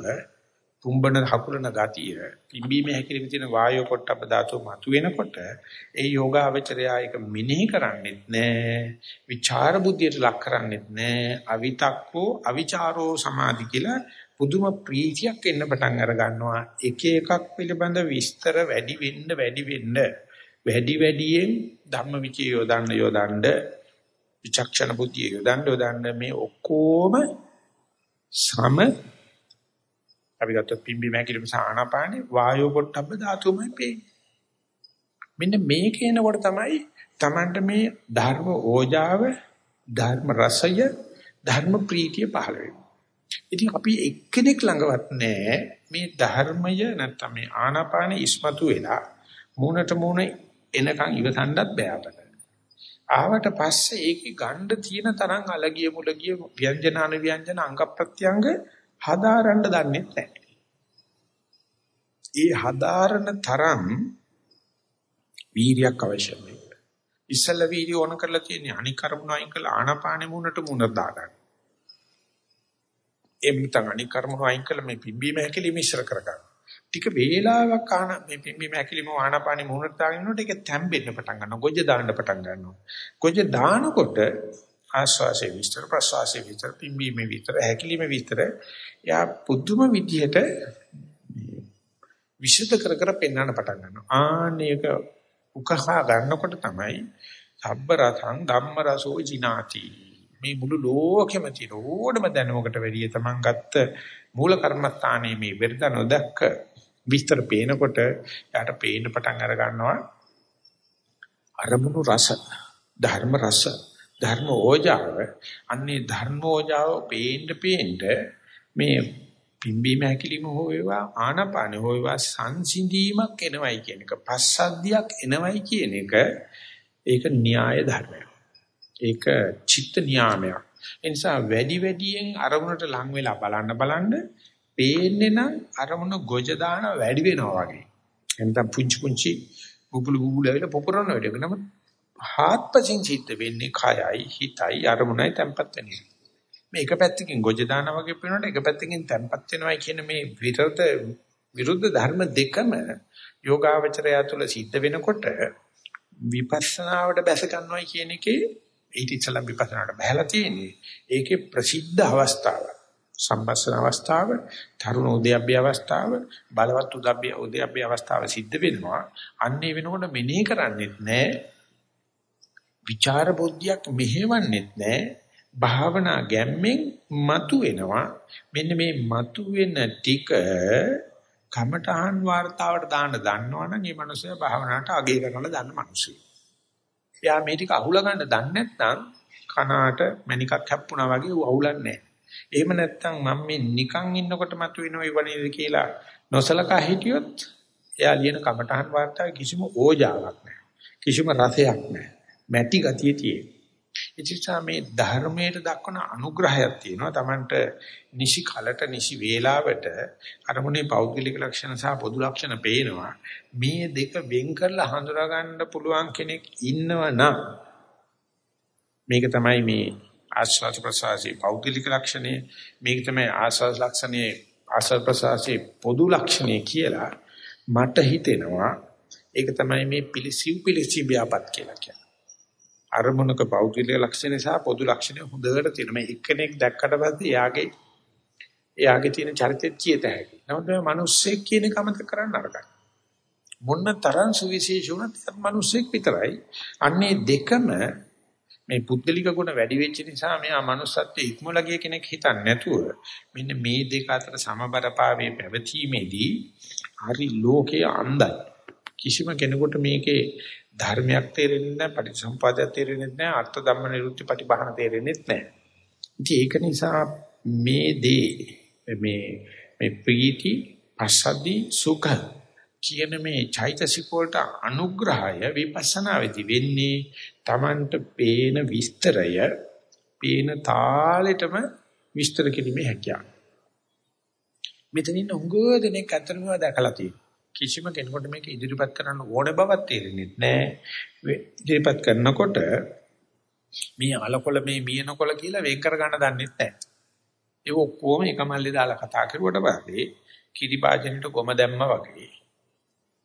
තුම්බන හකුලන ගතිය පිම්බීමේ හැකිරීමේ තියෙන වායෝ පොට්ටබ්බ ධාතුව මතුවෙනකොට ඒ යෝගාවචරය එක මෙනෙහි කරන්නෙත් නෑ විචාර බුද්ධියට ලක් කරන්නෙත් නෑ අවිතක්කෝ අවිචාරෝ සමාධි කියලා පුදුම ප්‍රීතියක් එන්න පටන් අර ගන්නවා. එක එකක් පිළිබඳ විස්තර වැඩි වෙන්න වැඩි වෙන්න. වැඩි වැඩියෙන් ධම්මවිචය යොදන්න යොදන්න විචක්ෂණ බුද්ධිය යොදන්න යොදන්න මේ ඔක්කොම සම අපි ගත්ත පිම්බි මහැකිලිම සානාපානේ වායෝ පොට්ටබ්බ ධාතුමයි පේන්නේ. මෙන්න මේක එනකොට තමයි Tamanට මේ ධර්ම ඕජාව ධර්ම රසය ධර්ම ප්‍රීතිය පහළ වෙන්නේ. ඉතින් අපි එක්කෙනෙක් ළඟවත් නැහැ මේ ධර්මය නැත්තම් මේ ආනාපාන ඉස්මතු වෙලා මූණට මූණ එනකන් ඉවසන්නත් බෑ අපට. ආවට පස්සේ ඒකේ ගණ්ඩ තියෙන තරම් අලගිය මුලගිය ව්‍යංජන අනුව්‍යංජන අංග ප්‍රත්‍යංග හදාරන්න දන්නේ නැහැ. ඒ හදාරන තරම් වීරියක් අවශ්‍යයි. ඉස්සල වීර්ය ඕන කරලා තියෙන්නේ අනිකරමුණ අයින් කළ ආනාපානෙ මුණට මුණ දාගන්න. එහෙම නැත්නම් අනික් කර්ම වයින් කළ මේ පිම්බීම හැකිලිම ඉස්සර කරගන්න. ටික වේලාවක් ආන මේ පිම්බීම හැකිලිම ආනාපානි මුහුණට දාගෙනනොට ඒක තැම්බෙන්න පටන් ගන්නවා. ගොජ දාන්න පටන් ගන්නවා. ගොජ දානකොට ආස්වාසේ විස්තර ප්‍රසවාසේ විස්තර පිම්බීම විස්තර හැකිලිම විස්තර යා පුදුම විදියට විශේෂ කර කර පෙන්වන්න පටන් ගන්නවා. ආනේක උකහා ගන්නකොට තමයි සබ්බ රතං ධම්ම රසෝ ජිනාති මේ මුළු ලෝකෙම තියෙන ඕනම දැනුමකට වැඩිය තමන් ගත්ත මූල කර්මස්ථානයේ මේ වෙරද නොදැක්ක විස්තර පේනකොට යාට පේන්න පටන් අර ගන්නවා අරමුණු රස ධර්ම රස ධර්ම ඕජාව. අන්නේ ධර්ම ඕජාව පේන්න පේන්න මේ පිම්බීම හැකිලිම හෝ වේවා ආනපාන හෝ වේවා සංසිඳීමක් එනවයි කියන එක පස්සද්ධියක් එනවයි කියන එක ඒක න්‍යාය ධර්මයක්. ඒක චිත්ත නියාමයක්. ඒ නිසා වැඩි වැඩියෙන් අරමුණට ලං වෙලා බලන්න බලන්න පේන්නේ නම් අරමුණ ගොජ දාන වැඩි වෙනවා වගේ. එතන පුංචි පුංචි බුබුලු බුබුලු වෙලා පොපරන වැඩ වෙනම හාත්පසින් සිද්ධ වෙන්නේ කයයි හිතයි අරමුණයි තැම්පත් වෙන්නේ. මේ එක පැත්තකින් ගොජ දානා වගේ පේනකොට එක පැත්තකින් තැම්පත් වෙනවා කියන මේ විරුද්ධ විරුද්ධ ධර්ම දෙකම යෝගාවචරය තුළ සිද්ධ වෙනකොට විපස්සනාවට බැස ගන්නවා කියන එකේ ඊට ඉස්සලා විපස්සනාට බහැලා තියෙන්නේ. ඒකේ ප්‍රසිද්ධ අවස්ථාව සම්පස්සන අවස්ථාව, තරුණ උද්‍යප්පිය අවස්ථාව, බලවත් උද්‍යප්පිය උද්‍යප්පිය අවස්ථාව සිද්ධ වෙනවා. අන්නේ වෙනකොට මෙනෙහි කරන්නේත් නැහැ. විචාර බුද්ධියක් මෙහෙවන්නේත් නැහැ. භාවනා ගැම්මෙන් මතු වෙනවා. මෙන්න මේ මතු වෙන ටික කමඨහන් වார்த்தාවට දාන්න දන්නවනම් ඒ මනුස්සයා භාවනාවට අගය කරන්න දන්න මනුස්සයෙක්. එයා මේ ටික අහුලා ගන්න දන්නේ නැත්නම් කනාට මණිකක් හැප්පුණා වගේ ඌ අහුලන්නේ නැහැ. එහෙම නැත්නම් මම මේ නිකන් ඉන්නකොට මතුවෙන ওই වණේද කියලා නොසලකා හිටියොත් එයා ලියන කමටහන් වාර්තාවේ කිසිම ඕජාවක් නැහැ. කිසිම රසයක් නැහැ. මැටි ගතිය තියෙන්නේ. ඉතින් මේ ධර්මයට දක්වන අනුග්‍රහයක් තියෙනවා. Tamanට නිසි කලට නිසි වේලාවට අරමුණේ පෞද්ගලික ලක්ෂණ සහ පොදු ලක්ෂණ පේනවා. මේ දෙක වෙන් කරලා හඳුනා ගන්න පුළුවන් කෙනෙක් ඉන්නවනම් මේක තමයි මේ ආස්වාද ප්‍රසආසී පෞද්ගලික ලක්ෂණය මේක තමයි ආස්වාද ලක්ෂණයේ ආස්වාද ප්‍රසආසී පොදු ලක්ෂණය කියලා මට හිතෙනවා ඒක තමයි මේ පිලිසිව් පිලිසි ව්‍යාපත් කියලා කියන්නේ අරමුණක පෞද්ගලික ලක්ෂණ සහ පොදු ලක්ෂණ හොඳට තියෙන මේ එක්කෙනෙක් දැක්කට පස්සේ එයාගේ එයාගේ තියෙන චරිතෙත් කියත හැකි. නමුත් මේ මිනිස්සෙක් කියන එක අමතක කරන්න අරගන්න. මොන්න තරම් සුවිශේෂ වුණත් මිනිස්සෙක් විතරයි. අන්නේ දෙකම මේ පුද්ගලික ගුණ වැඩි වෙච්ච නිසා මෙයා manussත්වයේ ඉක්මවලා ගිය කෙනෙක් හිතන්නේ නැතුව මෙන්න මේ දෙක අතර සමබරපාවයේ පැවතීමේදී හරි ලෝකයේ අන්දයි. කිසිම කෙනෙකුට මේකේ ධර්මයක් තේරෙන්නේ නැහැ, පටිසම්පාදයක් තේරෙන්නේ නැහැ, අර්ථ ධම්ම නිරුක්ති පටිභාන තේරෙන්නේ නැහැ. ඉතින් ඒක නිසා මේ දේ මේ මේ ප්‍රීති, පසද්දි, සුඛ කියන මේ චෛතසික වලට අනුග්‍රහය විපස්සනා වෙදි වෙන්නේ Tamanට පේන විස්තරය පේන තාලෙටම විස්තර කිරීමේ හැකියාව. මෙතනින් උංගෝ දෙනෙක් අතරම දැකලා තියෙනවා. කිසිම කෙනෙකුට මේක ඉදිරිපත් කරන්න ඕන බවක් තේරෙන්නේ නැහැ. ඉදිරිපත් කරනකොට මේ අලකොල මේ මියනකොල කියලා වෙන් කර ගන්න දන්නේ නැහැ. ඒක ඔක්කොම එක මල්ලේ දාලා කතා කරුවට පස්සේ කිරි භාජනෙට ගොම දැම්මා වගේ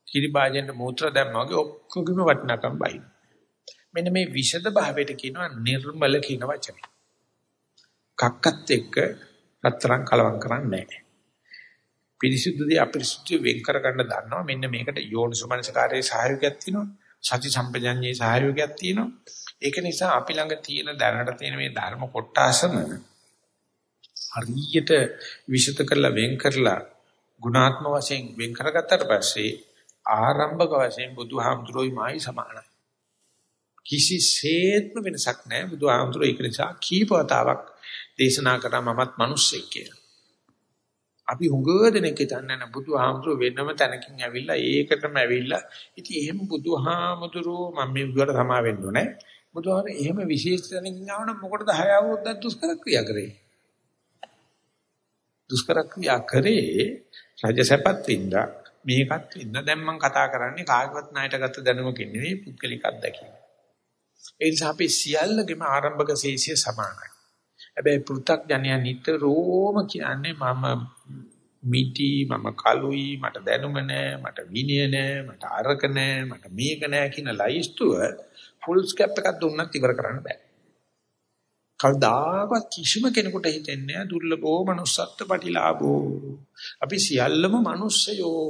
කිරි භාජනෙට මූත්‍ර දැම්මා වගේ ඔක්කොගෙම වටිනාකම් බයි. මෙන්න මේ විෂද භාවයට කියනවා නිර්මල කියන වචනේ. කක්කත් එක්ක අතරම් කලවම් කරන්නේ නැහැ. පිරිසුදුදී අපිරිසුදු වෙන් කර ගන්න දන්නවා. මෙන්න මේකට යෝනිසමනසකාරයේ සහයෝගයක් තියෙනවා. සති සම්පජඤ්ඤයේ සහයෝගයක් තියෙනවා. ඒක නිසා අපි ළඟ තියෙන දැනට තියෙන මේ ධර්ම කොටාසම හරියට විෂිත කරලා වෙන් කරලා ගුණාත්ම වශයෙන් වෙන් කරගත්තට පස්සේ ආරම්භක වශයෙන් බුදුහාමුදුරුවෝයි මායි සමානයි. කිසිසේත්ම වෙනසක් නැහැ. බුදුහාමුදුරුවෝ ඒක නිසා කීපවතාවක් දේශනා කරා මමත් මිනිස්සෙක් කියලා. අපි හුඟ දෙනෙක් හිතන්නේ නැහැ බුදුහාමුදුරුව වෙනම තැනකින් ඇවිල්ලා ඒකටම ඇවිල්ලා. ඉතින් එහෙම බුදුහාමුදුරුව මම මේ විදියට සමා වෙන්න ඕනේ. බුදුහාම එහෙම විශේෂ තැනකින් ආවනම් මොකටද හය අවුරුද්දක් දුෂ්කර ක්‍රියා කරේ? දුෂ්කර ක්‍රියා කරේ රජසපත් වින්දා මේකත් වින්දා. දැන් මම කතා කරන්නේ කාගවත් ණයට ගත්ත දැනුමකින් නෙවෙයි පුද්ගලික අත්දැකීම ඒ නිසා අපි සියල්ලගේම ආරම්භක ශේෂය සමානයි. හැබැයි පෘථග්ජනයා නිතරම කියන්නේ මම මිටි මම කලුයි මට දැනුම නැහැ මට විනය නැහැ මට අරක නැහැ මට මේක නැහැ කියන ලයිස්තුව ෆුල් ස්කැප් එකක් දුන්නත් ඉවර කරන්න බෑ. කවදාකවත් කිසිම කෙනෙකුට හිතෙන්නේ නැහැ දුර්ලභෝ manussත්ත්ව ප්‍රතිලාභෝ. අපි සියල්ලම මිනිස්සයෝ.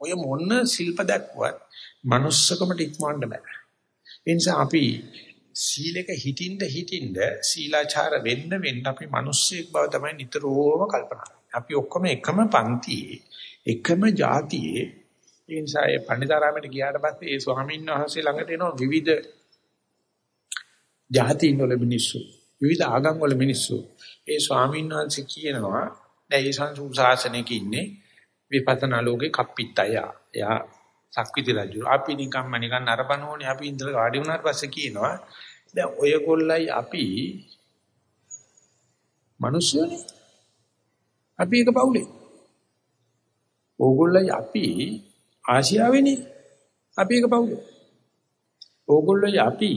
ඔය මොන ශිල්ප දැක්වත් manussකමට ඉක්මවන්න බෑ. ඒ නිසා අපි සීලක හිටින්න හිටින්න සීලාචාර වෙන්න වෙන්න අපි මිනිස්සෙක් බව තමයි නිතරම කල්පනා අපි ඔක්කොම එකම පන්තියේ එකම જાතියේ ඒ නිසා ඒ පණ්ඩිතාරාමයට ගියාට පස්සේ ඒ ස්වාමීන් වහන්සේ ළඟට එනවා විවිධ જાතින් වල මිනිස්සු විවිධ ආගම් වල මිනිස්සු. ඒ ස්වාමීන් වහන්සේ කියනවා දැන් මේ සංසුන් ශාසනයක ඉන්නේ විපතනා ලෝකේ කප්පිත්තය. එයා සක්විති රජු. අපි නිකම්ම නිකන් නරබනෝනේ අපි ඉඳලා වාඩි වුණාට පස්සේ කියනවා දැන් ඔයගොල්ලයි අපි මිනිස්සුනේ. අපි එක පවුලේ. ඕගොල්ලෝ අපි ආසියාවේනේ. අපි එක පවුලේ. ඕගොල්ලෝ අපි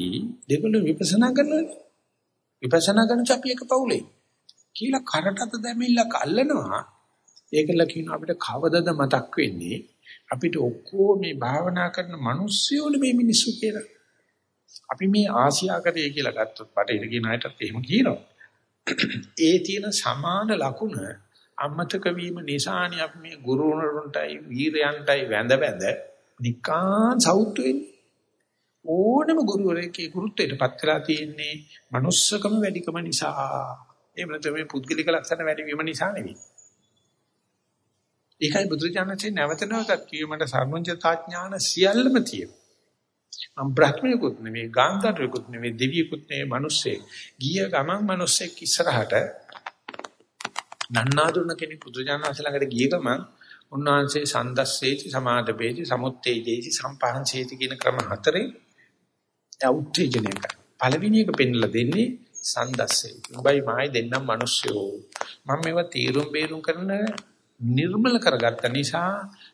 දෙගොල්ලෝ විපස්සනා කරනවානේ. විපස්සනා කරන අපි එක පවුලේ. කියලා කරටත දැමිල්ල කල්ලනවා. ඒකල කියන අපිට කවදද මතක් වෙන්නේ අපිට ඔක්කොම මේ භාවනා කරන මිනිස්සුයෝනේ මේ මිනිස්සු කියලා. අපි මේ ආසියාකරයේ කියලා ගත්තොත් බටහිර කියන අයටත් එහෙම කියනවා. ඒ තියෙන සමාන ලකුණ අමතක වීම නිසානේ අපි මේ ගුරුවරුන්ටයි වීරයන්ටයි වැඳ වැඳ නිකාන් සෞතු වෙන්නේ. ඕනම ගුරුවරයෙක්ගේ ගුරුත්වයටපත් වෙලා තියෙන්නේ manussකම වැඩිකම නිසා. එහෙම නැත්නම් මේ පුද්ගලික ලක්ෂණ වැඩි වීම නිසා නෙවෙයි. ඒකයි බුදුරජාණන්සේ නැවත නැවතත් කියමට සර්වඥතා ඥාන සියල්ලම තියෙනවා. මම බ්‍රහ්මයෙකුත් නෙවෙයි, ගාන්ධාරයෙකුත් නෙවෙයි, දෙවියෙකුත් නෙවෙයි, මිනිස්සෙක්. ගිය ගමන් මිනිස්සෙක් ඉස්සරහට නන්නාඳුන කෙනෙක් බුදුරජාණන්සේ ළඟට ගිය ගමන් උන්වහන්සේ සන්දස්සේති සමාදපේති සමුත්තේජේති සම්පහන්සේති කියන ක්‍රම හතරේ උත්තේජනය කරනවා. පළවෙනි එක පෙන්ලා දෙන්නේ සන්දස්සේ. උඹයි මායි දෙන්නම් මිනිස්සුયો. මම මේවා තීරුම් බේරුම් කරන නිර්මල කරගත්ත නිසා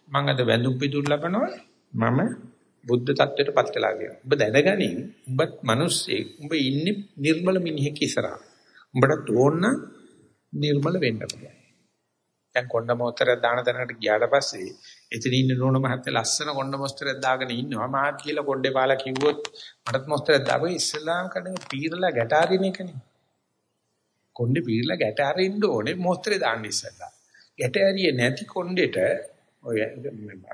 මම අද වැඳුම් පිදුම් ලබනවා මම බුද්ධ tattweටපත් කළා කියලා. ඔබ දැනගනින් උඹත් මිනිස්සෙක්. උඹ ඉන්නේ නිර්මල මිනිහෙක් ඉස්සරහා. උඹට ඕන නිර්මල වෙන්න පුළුවන්. දැන් කොණ්ඩ මොහොතරක් දාන තැනකට ගියාට පස්සේ එතන ඉන්න නෝන මහත්තයා ලස්සන කොණ්ඩ මොස්තරයක් දාගෙන ඉන්නවා. මාත් කියලා කොණ්ඩේ පාලා කිව්වොත් මටත් මොස්තරයක් දාපුවා ඉස්ලාම් කඩේ පීරලා ගැට අරින එකනේ. කොණ්ඩේ පීරලා ගැට අරින්න ඕනේ මොස්තරේ දාන්න ඉස්සලා. ගැට ඇරියේ නැති කොණ්ඩෙට ඔය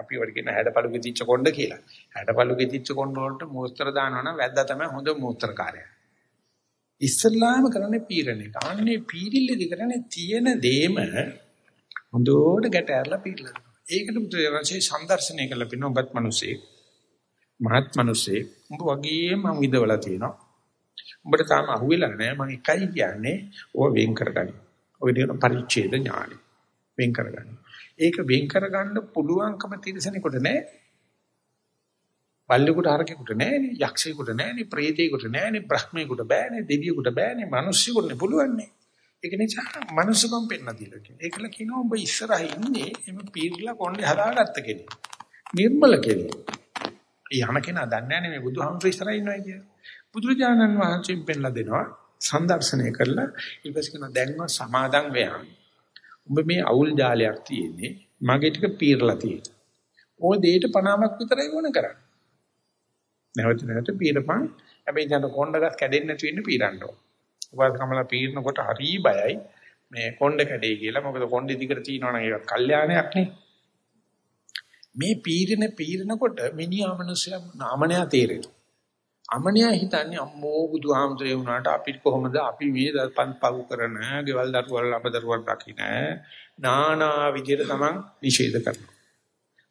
අපි වල කියන හැඩපළු ගෙදිච්ච කොණ්ඩ කියලා. හැඩපළු ගෙදිච්ච කොණ්ඩ වලට මෝස්තර දානවා නම් වැද්දා තමයි හොඳ මෝස්තරකාරයා. ඉස්ලාම කරන්නේ පීරණ එක. අනේ පීරිල්ලේදී කරන්නේ තියෙන දේම හොඳට ගැට ඇරලා පීරලා. ඒකට බුදුරජාණන්සේ සම්දර්ශනය කළ පින ඔබත් මිනිස්සේ. මහත් මිනිස්සේ. උඹ වගේම මම විදවලා තියෙනවා. උඹට තාම අහුවෙලා නැහැ. මම එකයි කියන්නේ ඕව වෙන් කරගනි. ඔය දෙන පරිච්ඡේද ඥානෙ. වෙන් කරගන්න. ඒක වෙන් කරගන්න පුළුවන්කම තිරසනෙකුට නැහැ. බල්ලෙකුට හරකෙකුට නැහැනේ, යක්ෂයෙකුට නැහැනේ, ප්‍රේතයෙකුට නැහැනේ, බ්‍රහ්මයෙකුට බෑනේ, දෙවියෙකුට බෑනේ, මිනිස්සුෙකුට පුළුවන්නේ. ඒක නිසා මනුස්සකම් පෙන්න දීලා කියනවා. ඒකල කියනවා ඔබ ඉස්සරහ ඉන්නේ එමෙ පීරිලා කොණ්ඩේ හදාගත්ත කෙනෙක්. නිර්මල කෙනෙක්. යන කෙනා දන්නේ නැහැ මේ බුදුහාමුදුර ඉස්සරහ ඉන්නවා කියලා. බුදුරජාණන් වහන්සේ පෙන්ලා දෙනවා සංදර්ශනය කරලා ඊට පස්සේ කියනවා දැන්ව සමාදන් වෙයන්. ඔබ මේ අවුල් ජාලයක් තියෙන්නේ මගේ ටික පීරලා තියෙන්නේ. ඕ දෙයට 50ක් විතරයි වුණ කරන්නේ. නැවත නැවත පීරපන්. හැබැයි දැන් කොණ්ඩගස් කැඩෙන්නේ නැති වෙන්න පීරන්න ඕන. උපාස කමලා පීරනකොට හරි බයයි. මේ කොණ්ඩ කැඩේ කියලා. මොකද කොණ්ඩේ දිගට තියෙනවා නම් ඒක කල්යාණයක් නේ. මේ පීරන පීරනකොට මිනිහා මිනිස්සයා නාමනයා තේරෙනවා. අමනයා හිතන්නේ අම්මෝ බුදුහාමුදුරේ වුණාට අපිට කොහොමද අපි මේ දල්පන් පව් කරන, ගෙවල් දරුවල් ළමදරුවන් රකින්න නානා විදියට තමන් නිෂේධ කරනවා.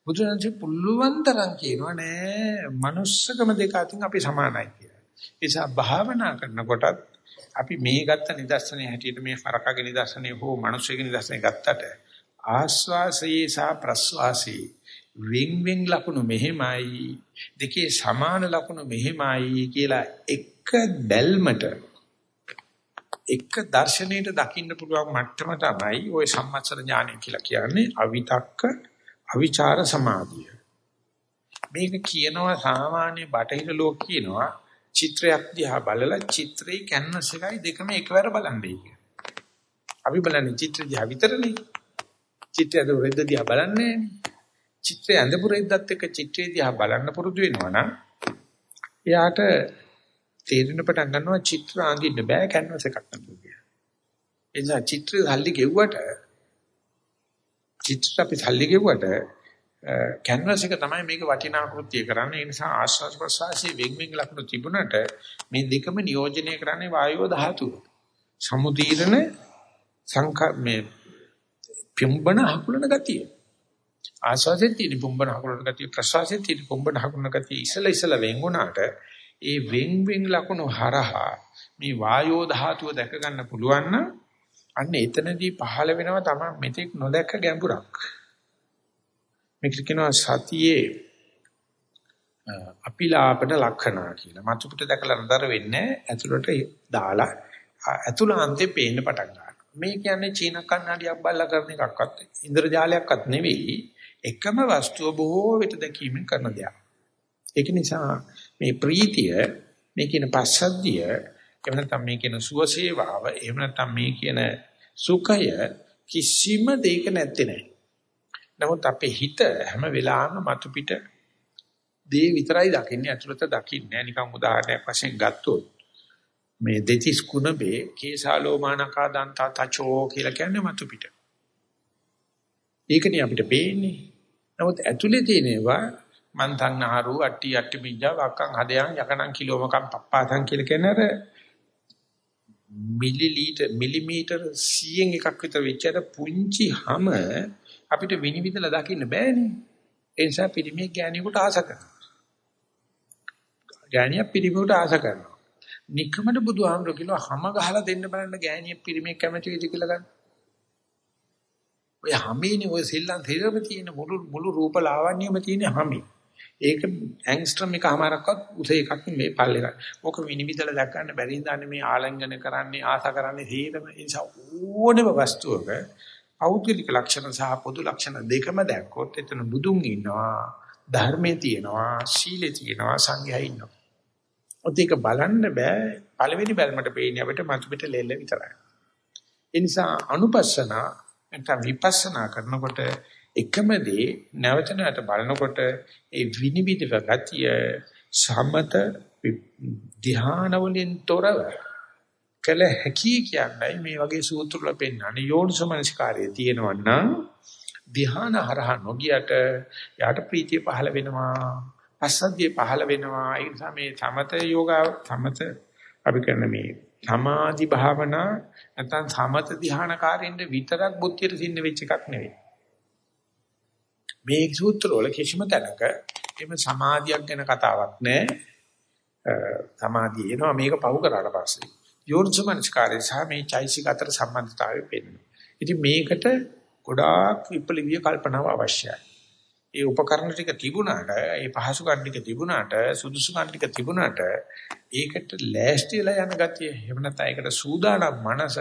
බුදුරජාණන් පුළුවන් තරම් කියනවා නෑ manussකම දෙක අතින් අපි සමානයි කියලා. ඒ නිසා භාවනා කරනකොටත් අපි මේ ගත්ත නිදර්ශනය හැටියට මේ හරකගේ නිදර්ශනය හෝ මිනිස්සුගේ නිදර්ශනය ගත්තට ආස්වාසයේ සහ ප්‍රස්වාසයේ වින් වින් ලකුණු මෙහෙමයි දෙකේ සමාන ලකුණු මෙහෙමයි කියලා එක බැල්මට එක දර්ශනයට දකින්න පුළුවන් මට්ටම තමයි ওই සම්මස්සන ඥානය කියලා කියන්නේ අවිතක්ක අවිචාර සමාධිය. මේක කියනවා සාමාන්‍ය බටහිර ලෝක කියනවා චිත්‍රයක් දිහා බලලා චිත්‍රේ කැන්වස් එකයි දෙකම එකවර බලන්නේ කියලා. අපි බලන්නේ චිත්‍ර දිහා විතරනේ. චිත්‍රය රෙද්ද දිහා බලන්නේ චිත්‍රය ඇඳපු රෙද්දත් එක්ක චිත්‍රය දිහා බලන්න පුරුදු වෙනවා නම් එයාට තේරෙන පටන් ගන්නවා චිත්‍ර අඳින්න බෑ කැන්වස් එකක් නතු කියලා. ඒ නිසා චිත්‍ර සල්ලි ගෙව්වට චිත්‍ර අපි සල්ලි ගෙව්වට කැන්වස් එක තමයි මේක වටිනා කෘත්‍ය කරන්නේ. ඒ නිසා ආශ්වාස ප්‍රශ්වාසයේ වෙන් වෙන් ලක්ෂණ තිබුණට මේ දෙකම නියෝජනය කරන්නේ වායෝ ධාතුව. සමුදීරණ සංඛ මේ පිම්බන හකුලන ගතිය. ආශ්වාසයේ තියෙන පුම්බන හකුලන ගතිය ප්‍රශ්වාසයේ තියෙන පුම්බන හකුලන ගතිය ඉසල ඉසල වෙන් වුණාට ඒ වෙන් වෙන් ලක්ෂණ හරහා මේ වායෝ ධාතුව දැක ගන්න පුළුවන් නම් අන්න එතනදී පහළ වෙනවා තමයි මෙතෙක් නොදැක්ක ගැඹුරක්. මේක කියනවා සතියේ අපිලාපන ලක්ෂණ කියලා. මතුපිට දැකලා නතර වෙන්නේ ඇතුළට දාලා ඇතුළාන්තේ පේන්න පටන් ගන්නවා. මේ කියන්නේ චීන කන්නඩියක් බල්ලා කරන එකක්වත් ඉන්ද්‍රජාලයක්වත් නෙවෙයි. එකම වස්තුව බොහෝ විට දැකීමෙන් කරන දෙයක්. ඒක නිසා මේ ප්‍රීතිය මේ කියන පස්සද්ධිය එහෙම නැත්නම් මේ කියන සුවසේවාව එහෙම නැත්නම් මේ කියන සුඛය කිසිම දෙයක නැත්තේ නෑ. නමුත් අපේ හිත හැම වෙලාවෙම මතු පිට දේ විතරයි දකින්නේ ඇතුළත දකින්නේ නිකන් උදාහරණයක් වශයෙන් ගත්තොත් මේ දෙතිස් කුණබේ කේසාලෝමානකා දන්තා තචෝ කියලා කියන්නේ මතු පිට. ඒකනේ අපිට පේන්නේ. නමුත් ඇතුලේ තියෙනවා මන්තන්නහරු අට්ටි අට්ටි බිජ්ජා වක්කන් හදයන් යකනම් කිලෝමකම් පප්පාතන් කියලා කියන අර මිලිලීටර් මිලිමීටර් 100න් එකක් විතර වෙච්ච පුංචි හැම අපිට විනිවිදලා දකින්න බෑනේ. ඒ නිසා පිරිමිය ගෑණියෙකුට ආස කරනවා. ගෑණියක් පිරිමියට ආස කරනවා. නිකමඩ බුදුහාමුදුරු කිව්වා හැම ගහලා දෙන්න බලන්න ගෑණියෙක් පිරිමියෙක් කැමති වෙයිද කියලා ගන්න. ඔය හැමේනේ ඔය සෙල්ලම් තේරෙම තියෙන මුළු මුළු රූප ලාවන්‍යම තියෙන හැමේ. ඒක ඇන්ග්ස්ට්‍රම් එකමාරක්වත් උස එකක් මේ පල් එකක්. ඕක විනිවිදලා දැක්කන්න බැරි ඉඳන්නේ මේ ආලංඝන කරන්නේ ආස කරන්නේ හේතම ඒ නිසා ඕනෙම වස්තුවක පෞද්ගලික ලක්ෂණ සහ පොදු ලක්ෂණ දෙකම දැක්කොත් එතන බුදුන් ඉන්නවා ධර්මයේ තියෙනවා සීලේ තියෙනවා සංඝයා ඉන්නවා. ඔතේක බලන්න බෑ පළවෙනි බැලමට පේන්නේ අපිට මතු පිට ලෙල්ල විතරයි. ඒ නිසා අනුපස්සන නැත්නම් විපස්සනා කරනකොට එකම දේ නැවත නැවත බලනකොට ඒ විනිවිදව ගතිය සම්මත ධ්‍යාන වලින් තොරව කළ හැකි කියන්නේ මේ වගේ සූත්‍ර වල පෙන්වන්නේ. යෝනිසමනස්කාරයේ තියෙනවා නම් ධ්‍යාන හරහා නොගියට යාට ප්‍රීතිය පහළ වෙනවා අසද්ධිය පහළ වෙනවා. ඒ නිසා මේ සමත යෝගා සමත අපි කරන මේ සමාධි භාවනා නැත්නම් සමත ධ්‍යානකාරින්ද විතරක් බුද්ධියට සින්න වෙච්ච එකක් නෙවෙයි. මේ සූත්‍ර වල කිසිම තැනක එම සමාධියක් ගැන කතාවක් නැහැ සමාධිය එනවා මේක පහු කරාට පස්සේ යෝනිසමනස්කාරය සහ මේ චෛසික අතර සම්බන්ධතාවය පෙන්වනවා. ඉතින් මේකට ගොඩාක් විප්ලවීය කල්පනාව අවශ්‍යයි. ඒ උපකරණ ටික තිබුණාට, ඒ පහසුකම් ටික තිබුණාට, සුදුසුකම් ටික තිබුණාට ඒකට ලෑස්තිලා යන ගතිය, එහෙම නැත්නම් ඒකට සූදානම් මනස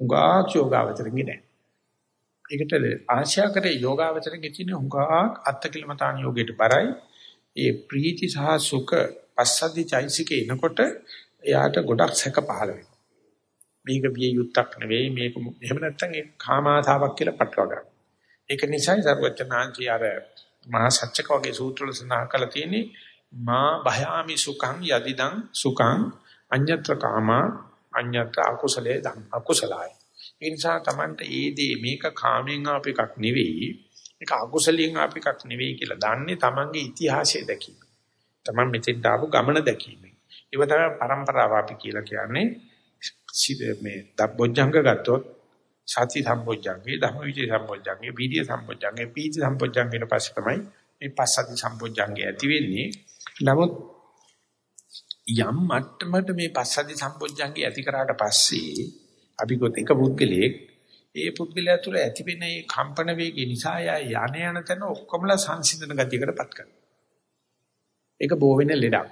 උගාක් යෝගාවචරින්ගේ නැහැ. ඒකට ආශා කරේ යෝගාවචරයේ තියෙන උගාක් අත්කිලමතාන යෝගයට බරයි. ඒ ප්‍රීති සහ සුඛ පස්සද්ධි චෛසිකේ එනකොට එයාට ගොඩක් සැක පහළ වෙනවා. මේක විය යුත්තක් නෙවෙයි මේක එහෙම නැත්නම් ඒ කාමාසාවක් කියලා පටලවා ගන්න. ඒක නිසායි සර්වචනාංශي අර මහා සත්‍යක වගේ සූත්‍රවල සඳහන් කරලා තියෙන්නේ මා භයාමි සුඛං යදිදං සුඛං අඤ්ඤත්‍ර කාමා අඤ්ඤත්‍ර අකුසලේ දං අකුසලයි. ඒ නිසා Tamanta ඒ දේ මේක කාමෙන් ආප එකක් නෙවෙයි මේක අකුසලියෙන් ආප එකක් නෙවෙයි කියලා දන්නේ Tamanගේ ඉතිහාසය දැකීම. Taman මෙතෙන් දාපු ගමන දැකීම. ඒව තමයි પરම්පරාව අපි කියලා කියන්නේ. මේ දබ්බොජ්ජංග ගත්තොත් සති සම්බොජ්ජංගේ ධම්මවිචේ සම්බොජ්ජංගේ වීර්ය සම්බොජ්ජංගේ පීති සම්බොජ්ජංගේ ඊට පස්සේ තමයි මේ පස්සති සම්බොජ්ජංගේ ඇති වෙන්නේ. නමුත් යම් මට්ටමකට මේ පස්සති සම්බොජ්ජංගේ ඇති කරාට පස්සේ අපි ගොත එක පුද්ගලයෙක් ඒ පුද්ගලයා තුළ ඇතිවෙන මේ කම්පන වේගය නිසා යා යන යන තැන ඔක්කොමලා සංසිඳන ගතියකටපත් කරනවා. ඒක බෝ වෙන ලෙඩක්.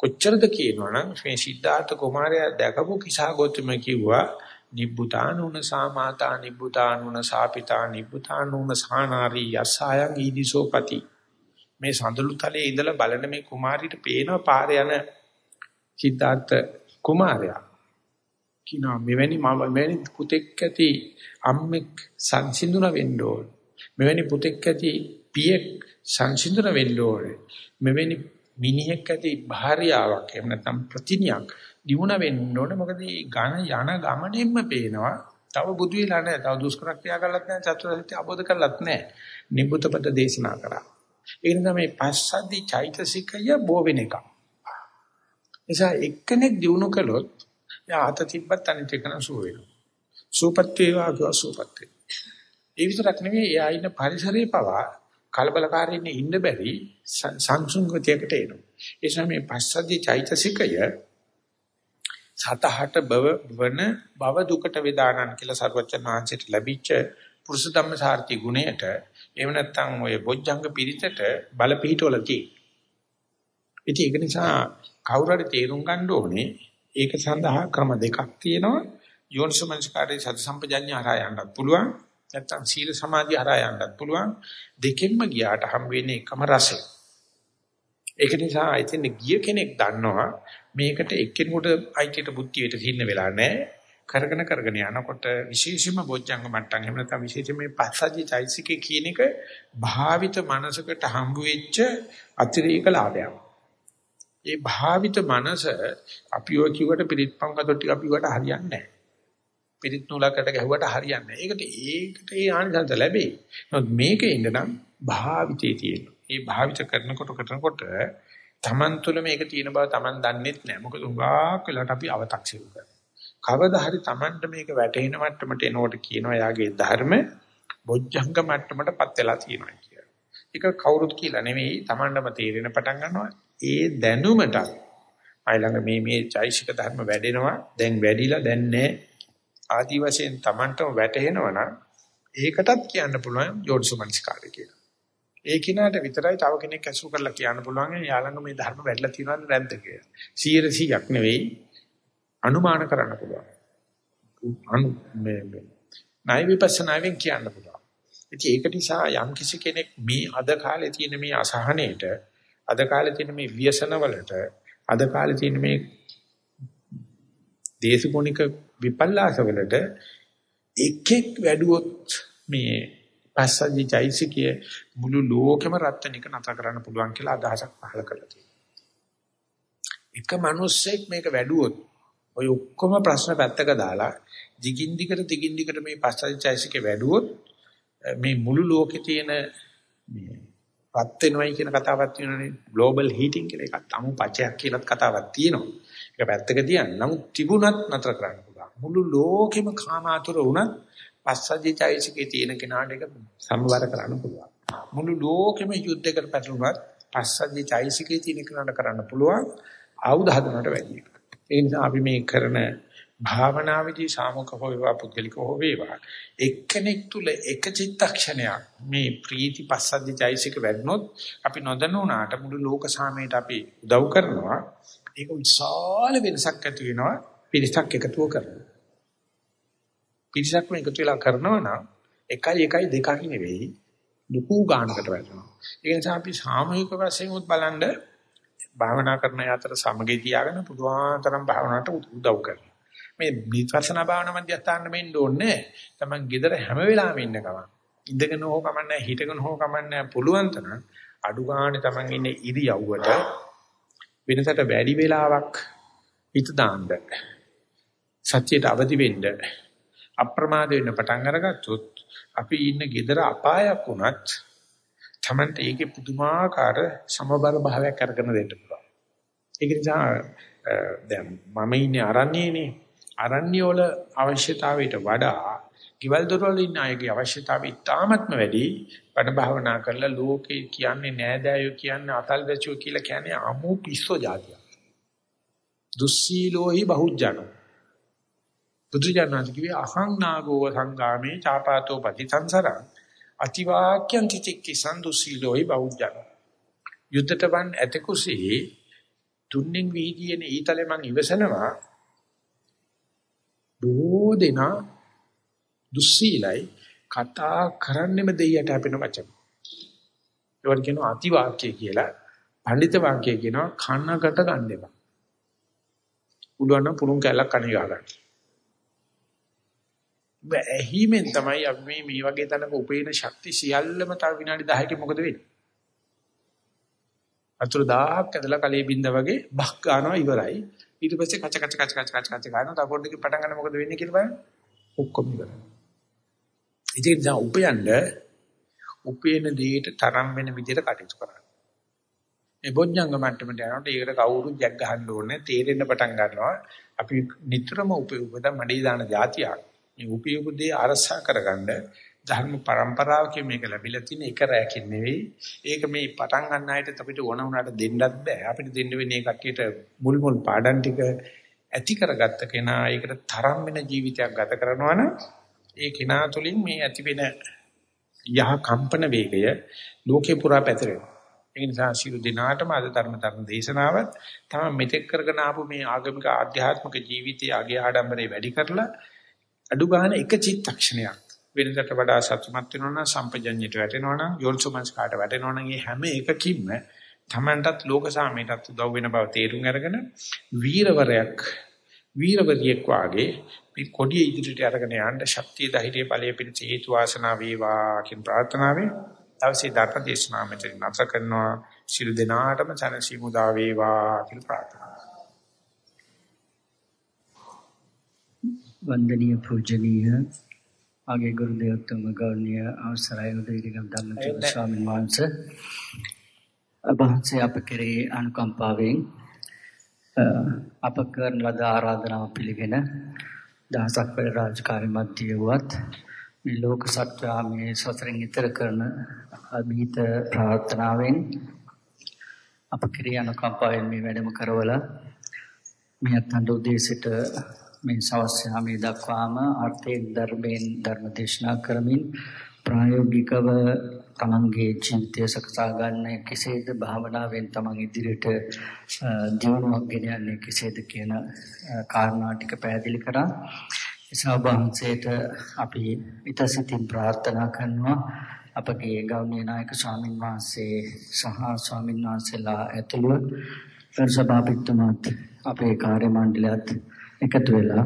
කොච්චරද කියනවනම් මේ සිද්ධාර්ථ කුමාරයා දැකපු කිසා ගෞතම කිව්වා නිබ්බුතානුන සාමාතා නිබ්බුතානුන සාපිතා නිබ්බුතානුන සානාරි යසයන් ඊදිසෝපති මේ සඳලු තලයේ ඉඳලා බලන මේ කුමාරිට පේන පාර යන සිද්ධාර්ථ කුමාරයා කිනා මෙවැනි මම මෙවැනි පුතෙක් ඇති අම්මෙක් සංසිඳුන වෙන්න ඕන. මෙවැනි පුතෙක් ඇති පියෙක් සංසිඳුන වෙන්න ඕන. මෙවැනි මිනිහෙක් ඇති භාර්යාවක් එහෙම නැත්නම් ප්‍රතිනියක් දිනුන වෙන්න ඕනේ. මොකද මේ ඝන යන ගමනින්ම පේනවා. තව බුදු වෙලා නැහැ. තව දුෂ්කර ක්‍රියා කරලත් නැහැ. චතුරාර්ය සත්‍ය අවබෝධ කරලත් නැහැ. නිබ්බුතපද දේශනා කරා. ඒ නිසා මේ පස්සද්ධි චෛතසිකය බෝ වෙන එක නිසා එක්කෙනෙක් දිනු කළොත් යා අත තිබ්බත් අනිත් එකන සුව වෙනවා සූපත් වේවා කිව්වා සූපත් වේ ඒ විතරක් නෙවෙයි එයා ඉන්න පරිසරේ පවා කලබලකාරීන් ඉන්න බැරි සංසුන්ගතියකට එනවා. ඒ නිසා මේ පස්සද්ධි චෛතසිකය සතහට බව වන බව දුකට වේදානන් කියලා සර්වචන් වහන්සේට ලැබිච්ච පුරුෂ ධම්මසාර්ථි ගුණයට එහෙම නැත්නම් ඔය බොජ්ජංග පිරිතට බල පිහිටවල තියෙනවා. ඉතින් ඒක නිසා කවුරු හරි තේරුම් ගන්න ඕනේ ඒක සඳහා ක්‍රම දෙකක් තියෙනවා. යෝනිසමංස්කාරයේ සති සම්පජඤ්ඤ හරහා යන්නත් පුළුවන්. නැත්තම් සීල සමාධිය හරහා යන්නත් පුළුවන්. දෙකෙන්ම ගියාට හම් වෙන්නේ එකම රසය. ඒක නිසා ඉතින් ගිය කෙනෙක් දන්නවා මේකට එක්කෙනෙකුට අයිතියට බුද්ධියට හින්න වෙලා නැහැ. කරගෙන කරගෙන යනකොට විශේෂම බොජ්ජංග මට්ටම් එහෙම නැත්නම් විශේෂම මේ පස්සජි චෛසිකේ කියන එක භාවිත මනසකට හම්බ වෙච්ච අතිරේක ලාභයක්. ඒ භාවිත මනස අපි ඔය කිව්වට පිරිත් පංකතොත් ටික අපි වට හරියන්නේ නැහැ. පිරිත් නූලකට ගැහුවට හරියන්නේ නැහැ. ඒකට ඒකට ඒ ආනිසංස ලැබෙයි. නමුත් මේකේ ඉඳනම් භාවිතේ තියෙනවා. ඒ භාවිත කරනකොට කරනකොට Taman තුල මේක තියෙන බව Taman දන්නෙත් නැහැ. මොකද උගාක් වෙලාට අපි අව탁සිරු කරනවා. කවදා හරි Tamanට මේක වැටෙන මට්ටමට එනකොට කියනවා යාගේ ධර්ම බොජ්ජංග මට්ටමටපත් වෙලා තියෙනවා කියලා. ඒක කවුරුත් කියලා නෙවෙයි Tamanටම තේරෙන පටන් ගන්නවා. ඒ දැනුමට අයලඟ මේ මේ චෛසික ධර්ම වැඩෙනවා දැන් වැඩිලා දැන් නැහැ. ආදි වශයෙන් Tamanටම වැටෙනවා නම් ඒකටත් කියන්න පුළුවන් යෝනිසමනස්කාරය කියලා. ඒ කිනාට විතරයි තව කෙනෙක් ඇසුරු කරලා කියන්න පුළුවන් යාළඟ මේ ධර්ම වැඩිලා තියෙනවද නැද්ද කියලා. 100%ක් නෙවෙයි අනුමාන කරන්න පුළුවන්. අනු මේ මේ ණය විපස්සනාවෙන් කියන්න පුළුවන්. ඉතින් ඒක නිසා යම් කිසි කෙනෙක් මේ අද කාලේ තියෙන මේ අසහනේට අද කාලේ තියෙන මේ ව්‍යසන වලට අද කාලේ තියෙන මේ දේශගුණික විපල්ලාස වලට එකෙක් වැඩුවොත් මේ පස්සද්ධි චෛසිකයේ මුළු ලෝකෙම රත්නික නතර කරන්න පුළුවන් කියලා අදහසක් පහළ කරලා තියෙනවා. එක මිනිස්සෙක් මේක වැඩුවොත් ඔය ඔක්කොම ප්‍රශ්න පැත්තක දාලා දිගින් දිගට දිගින් දිගට මේ පස්සද්ධිචෛසිකේ වැඩුවොත් මේ මුළු ලෝකේ තියෙන මේ රත් වෙනවයි කියන කතාවක් තියෙනනේ ග්ලෝබල් හීටින් කියලා එකක් අමු පචයක් කියලාත් කතාවක් තියෙනවා. ඒක පැත්තක තියන්න. නමුත් තිබුණත් නතර කරන්න පුළුවන්. මුළු ලෝකෙම කාමාතුර වුණත් පස්සද්ධිචෛසිකේ තියෙන කෙනාට ඒක සම්වර කරන්න පුළුවන්. මුළු ලෝකෙම යුද්ධයකට පැටලුණත් පස්සද්ධිචෛසිකේ තියෙන කෙනාට කරන්න පුළුවන්. ආයුධ හදනට වැඩියි. ඒ නිසා අපි මේ කරන භාවනාවේදී සාමූහික හෝ වේවා පුද්ගලික හෝ වේවා. එක්කෙනෙක් තුල එක චිත්තක්ෂණයක් මේ ප්‍රීති පස්සද්ධි චෛසික වැඩනොත් අපි නොදන්නුනාට මුළු ලෝක සාමයට අපි උදව් කරනවා. ඒක විශාල වෙනසක් ඇති වෙනවා පිරිසක් එකතුව කරනවා. පිරිසක්ම එකතු වෙලා කරනවා නම් එකයි එකයි දෙකයි නෙවෙයි ලুকু ගානකට වැටෙනවා. ඒ නිසා අපි සාමූහික වශයෙන් උත් බලන්න භාවනා කරන අතර සමගිය තියාගෙන පුදුමාතරම් භාවනාවට උදව් කරනවා. මේ විපස්සනා භාවනා මධ්‍යස්ථාන මෙන්න ඕනේ. Taman gedara හැම වෙලාවෙම ඉන්න ගමන්. ඉඳගෙන හෝ කමන්නේ හිටගෙන හෝ කමන්නේ පුළුවන් තරම් අඩු ගානේ Taman ඉන්නේ ඉරියව්වට වෙනසට වැඩි වෙලාවක් හිත දාන්න. සත්‍යයට අවදි වෙන්න අප්‍රමාද වෙන්න පටන් අරගත්තොත් අපි ඉන්න gedara අපායක් වුණත් Tamante ඒකේ පුදුමාකාර සමබර භාවයක් අරගෙන දෙන්න පුළුවන්. ඒක නිසා දැන් මම ඉන්නේ අරණ්‍යේනේ. අරණ්‍ය වල අවශ්‍යතාවයට වඩා කිවල් දොරවල ඉන්න අයගේ අවශ්‍යතාවය ඉතාමත්ම වැඩි. බණ භාවනා කරලා ලෝකේ කියන්නේ නෑදෑයෝ කියන්නේ අතල් වැචෝ කියලා කියන්නේ අමු පිස්සෝ જાතිය. දුස්සීලෝහි බහුජනෝ. බුදුජානක කිව්වේ අහං නාගෝ සංගාමේ චාපාතෝ පටිසංසරං අතිවාක්‍යං තිචික්කි සම්දුසීලෝයි බෞද්ධන යුද්ධට වන් ඇතකුසී තුන්ෙන් වීදියේන ඊතලෙ මං ඉවසනවා බොහෝ දෙනා දුස්සීලයි කතා කරන්නෙම දෙයියට හැපෙන වචන. ඒවට කියනවා අතිවාක්‍ය කියලා. පඬිත වාක්‍ය කියනවා කන්නකට ගන්න එපා. පුළුවන් නම් පුරුම් කැලක් කණේ ගා ගන්න. ඇහිමෙන් තමයි අපි මේ මේ වගේ තැනක උපේන ශක්ති සියල්ලම තව විනාඩි 10කින් මොකද වෙන්නේ? අතුරු 1000ක් ඇදලා කලේ බින්ද වගේ බක් ගන්නවා ඉවරයි. ඊට පස්සේ කච කච කච කච කච කච ගන්නවා. තව පොඩ්ඩකින් පටන් ගන්න මොකද වෙන්නේ කියලා බලන්න. ඔක්කොම ඉවරයි. ඉතින් දැන් උපයන්න උපේන දෙයට තරම් වෙන විදිහට කටයුතු කරන්න. මේ බොඥංග මට්ටමට යනකොට ඒකට කවුරුත් ජග් ගහන්න ඕනේ තේරෙන්න පටන් ගන්නවා. අපි නිතරම උපේ උපද මඩේ දාන જાතියක්. මේ උපයෝගදී අරසා කරගන්න ධර්ම પરම්පරාවකින් මේක ලැබිලා තියෙන එක රැකින් නෙවෙයි. ඒක මේ පටන් ගන්න අයට අපිට ඕන වුණාට දෙන්නත් බෑ. අපිට දෙන්න වෙන්නේ කට්ටියට මුල් මුල් පාඩම් ටික ඇති කරගත්ත කෙනා ඒකට තරම් වෙන ජීවිතයක් ගත කරනවා නම් ඒ කෙනා තුළින් මේ ඇති වෙන යහ කම්පන වේගය ලෝකේ පුරා පැතිරෙනවා. ඒ නිසා සියලු දිනාටම අද ධර්ම ධර්ම දේශනාවත් තමයි මෙතෙක් කරගෙන ආපු මේ ආගමික ආධ්‍යාත්මික ජීවිතයේ අගය ආඩම්බරේ වැඩි කරලා අඩු ගන්න එක චිත්තක්ෂණයක් වෙනදට වඩා සතුටුමත් වෙනවා නම් සම්පජඤ්ඤයට වැටෙනවා නම් යෝල්සුමස් කාට වැටෙනවා නම් මේ හැම එකකින්ම තමන්ටත් ලෝක සාමයටත් උදව් වෙන බව තේරුම් අරගෙන වීරවරයක් වීරවරියෙක් වාගේ මේ කොඩිය ඉදිරියට අරගෙන යන්න ශක්තිය ධෛර්යය බලය පිණිස හේතු වාසනා වේවා කියන ප්‍රාර්ථනාවෙන් දවසේ ධර්ම දේශනාව මෙතන නැවත කරනවා. සිළු දෙනාටම සනසි මුදා වේවා කියලා ප්‍රාර්ථනා වන්දනීය පූජනීය ආගේ ගුරු දේවතුම ගෞරවනීය අවසරයි. උදේරිගම් ධම්මචර්ය ස්වාමීන් වහන්සේ. අභාසය අප කෙරෙහි අනුකම්පාවෙන් අප කරන ලද ආරාධනාව පිළිගෙන දහසක් පෙර රාජකාරී මැදිය වුවත් මේ ලෝක සත්‍යා මේ සසරින් ඈතර කරන අභීත ප්‍රාර්ථනාවෙන් අප කෙරෙහි අනුකම්පාවෙන් මේ වැඩම කරවලා මේ අත්හඬ උදේසිට මේ සවස් යාමේ දක්වාම අර්ථයෙන් ධර්මයෙන් ධර්ම දේශනා කරමින් ප්‍රායෝගිකව තමන්ගේ ජීවිතය සකසා ගන්න කෙසේද භාවනාවෙන් තමන් ඉදිරියට දියුණුවක් ගෙන යන්නේ කෙසේද කියන කාරණා ටික පැහැදිලි කරා. ඉසවහන්සේට අපි ඊටසිතින් ප්‍රාර්ථනා කරනවා අපගේ ගෞරවනීය නායක ස්වාමින් වහන්සේ සහ ස්වාමින් වහන්සේලා ඇතුළු පරිසභාපතිතුමාත් අපේ කාර්ය මණ්ඩලයත් එකතු වෙලා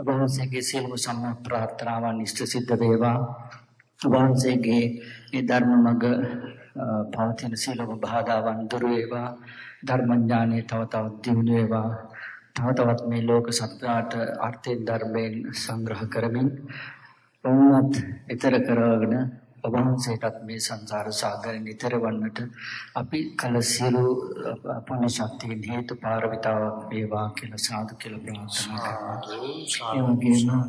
වහන්සේගේ සියලුම සම්මා ප්‍රාර්ථනාවන් ඉෂ්ට සිද්ධ වේවා. වහන්සේගේ ඒ ධර්ම මඟ පවතින සීලව බාධාවන් දුර වේවා. ධර්මඥානෙ තව තවත් දියුණු වේවා. තව තවත් මේ ලෝක සත්‍යාට අර්ථයෙන් ධර්මයෙන් සංග්‍රහ කරමින් වුණත් ඊතර කරගෙන වහන්සේටත් මේ සංසාර සාගරේ නිතර වන්නට අපි කල සියලු පුණ්‍ය ශක්තිය හේතු පාරමිතාවක් වේවා කියලා සාදු කියලා ප්‍රාර්ථනා කරනවා.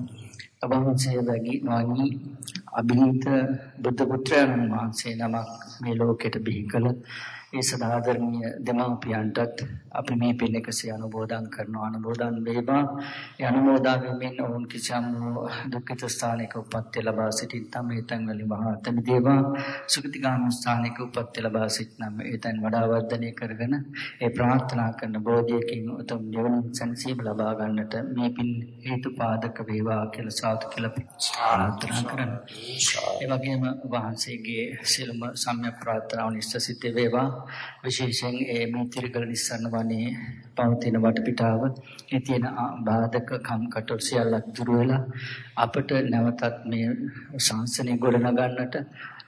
අවහන්සේ වගේ වාගී අභිහිත බුද්ධ පුත්‍රයන් වහන්සේ නමක් මේ ලෝකෙට බිහි කළ ඒ සදාදරණීය දෙමාපියන්ටත් අපි මේ පින් එකසේ අනුමෝදන් කරනවා. අනුමෝදන් වේවා. ඒ අනුමෝදන් වෙමින් ඔවුන් කිසියම් දුක්ඛිත ස්ථානයක උපත්ති ලබා සිටින් තම ඒතන් වලින් මහතම දේවා. සුගතිගාම ස්ථානයක උපත්ති ලබා සිටනම් ඒතන් වඩා වර්ධනය කරගෙන ඒ ප්‍රාර්ථනා කරන බෝධියකින් උතුම් නිවන සංසීම ලබා ගන්නට මේ පින් හේතු පාදක වේවා කියලා සාදු කියලා ප්‍රාර්ථනා කරනවා. ඒ වගේම වහන්සේගේ සියලුම සම්‍යක් ප්‍රාර්ථනාවන් ඉෂ්ට සිද්ධ වේවා විශේෂයෙන් ඒ මීතිරිකල නිස්සන්න වනේ පවතින වටපිටාව. ඒ තියෙන බාධක කම් කටොල් සියල්ලක් දුර වෙලා අපට නැවතත් මේ ශාසනය ගොඩනගන්නට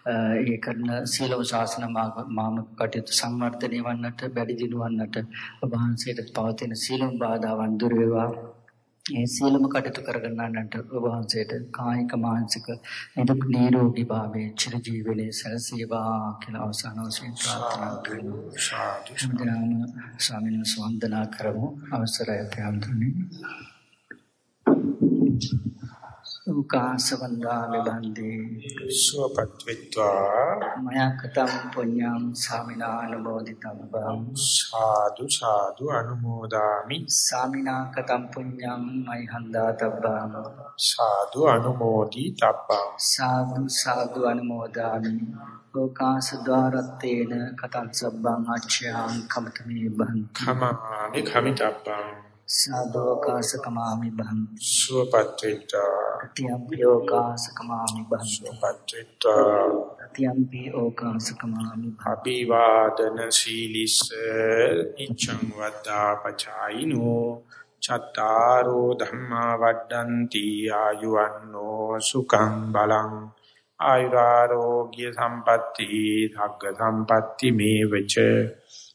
ඒ කරන සීලව ශාසන මාම කටයුතු සංවර්ධනය වන්නට බැරි දිනුවන්නට ඔබ වහන්සේට පවතින සීලම් බාධාවන් දුර වේවා. ඒ සියලුම කටයුතු කරගන්නන්ට ඔබ වහන්සේට කායික මානසික නිදුක් නිරෝගී භාවයේ චිර ජීවනයේ සැලසේවා කියලා අවසාන වශයෙන් ප්‍රාර්ථනා කරනවා. සාදු. ස්වාමීන් වහන්සේ වන්දනා කරමු. අවසරයි ප්‍රාර්ථනා උකාසවන්දාමි බන්දේ. සුවපත් වෙත්වා මයා කතම් පුඤ්ඤං සාමිනානුමෝදිතබ්බං සාදු සාදු අනුමෝදාමි. සාමිනා කතම් පුඤ්ඤං මයි හන්දාතබ්බං සාදු අනුමෝදි තබ්බං සාදු සාදු අනුමෝදාමි. ලෝකාස ద్వාරත්තේන කතං සබ්බං අච්ඡාං කමතමේ බං khamaami khamitabban සාදෝකාසකමාමි බං සුවපත් වෙත්වා අතියම්පි ඕකාසකමාමි බං සුවපත් වෙත්වා අතියම්පි ඕකාසකමාමි බං අභිවාදන සීලිස ඉච්ඡං වද්දා පචායිනෝ චත්තාරෝ ධම්මා වඩ්ඩಂತಿ ආයුවන්නෝ සුඛං බලං ආයුරාෝග්‍ය සම්පatti ධග්ග සම්පatti මේවච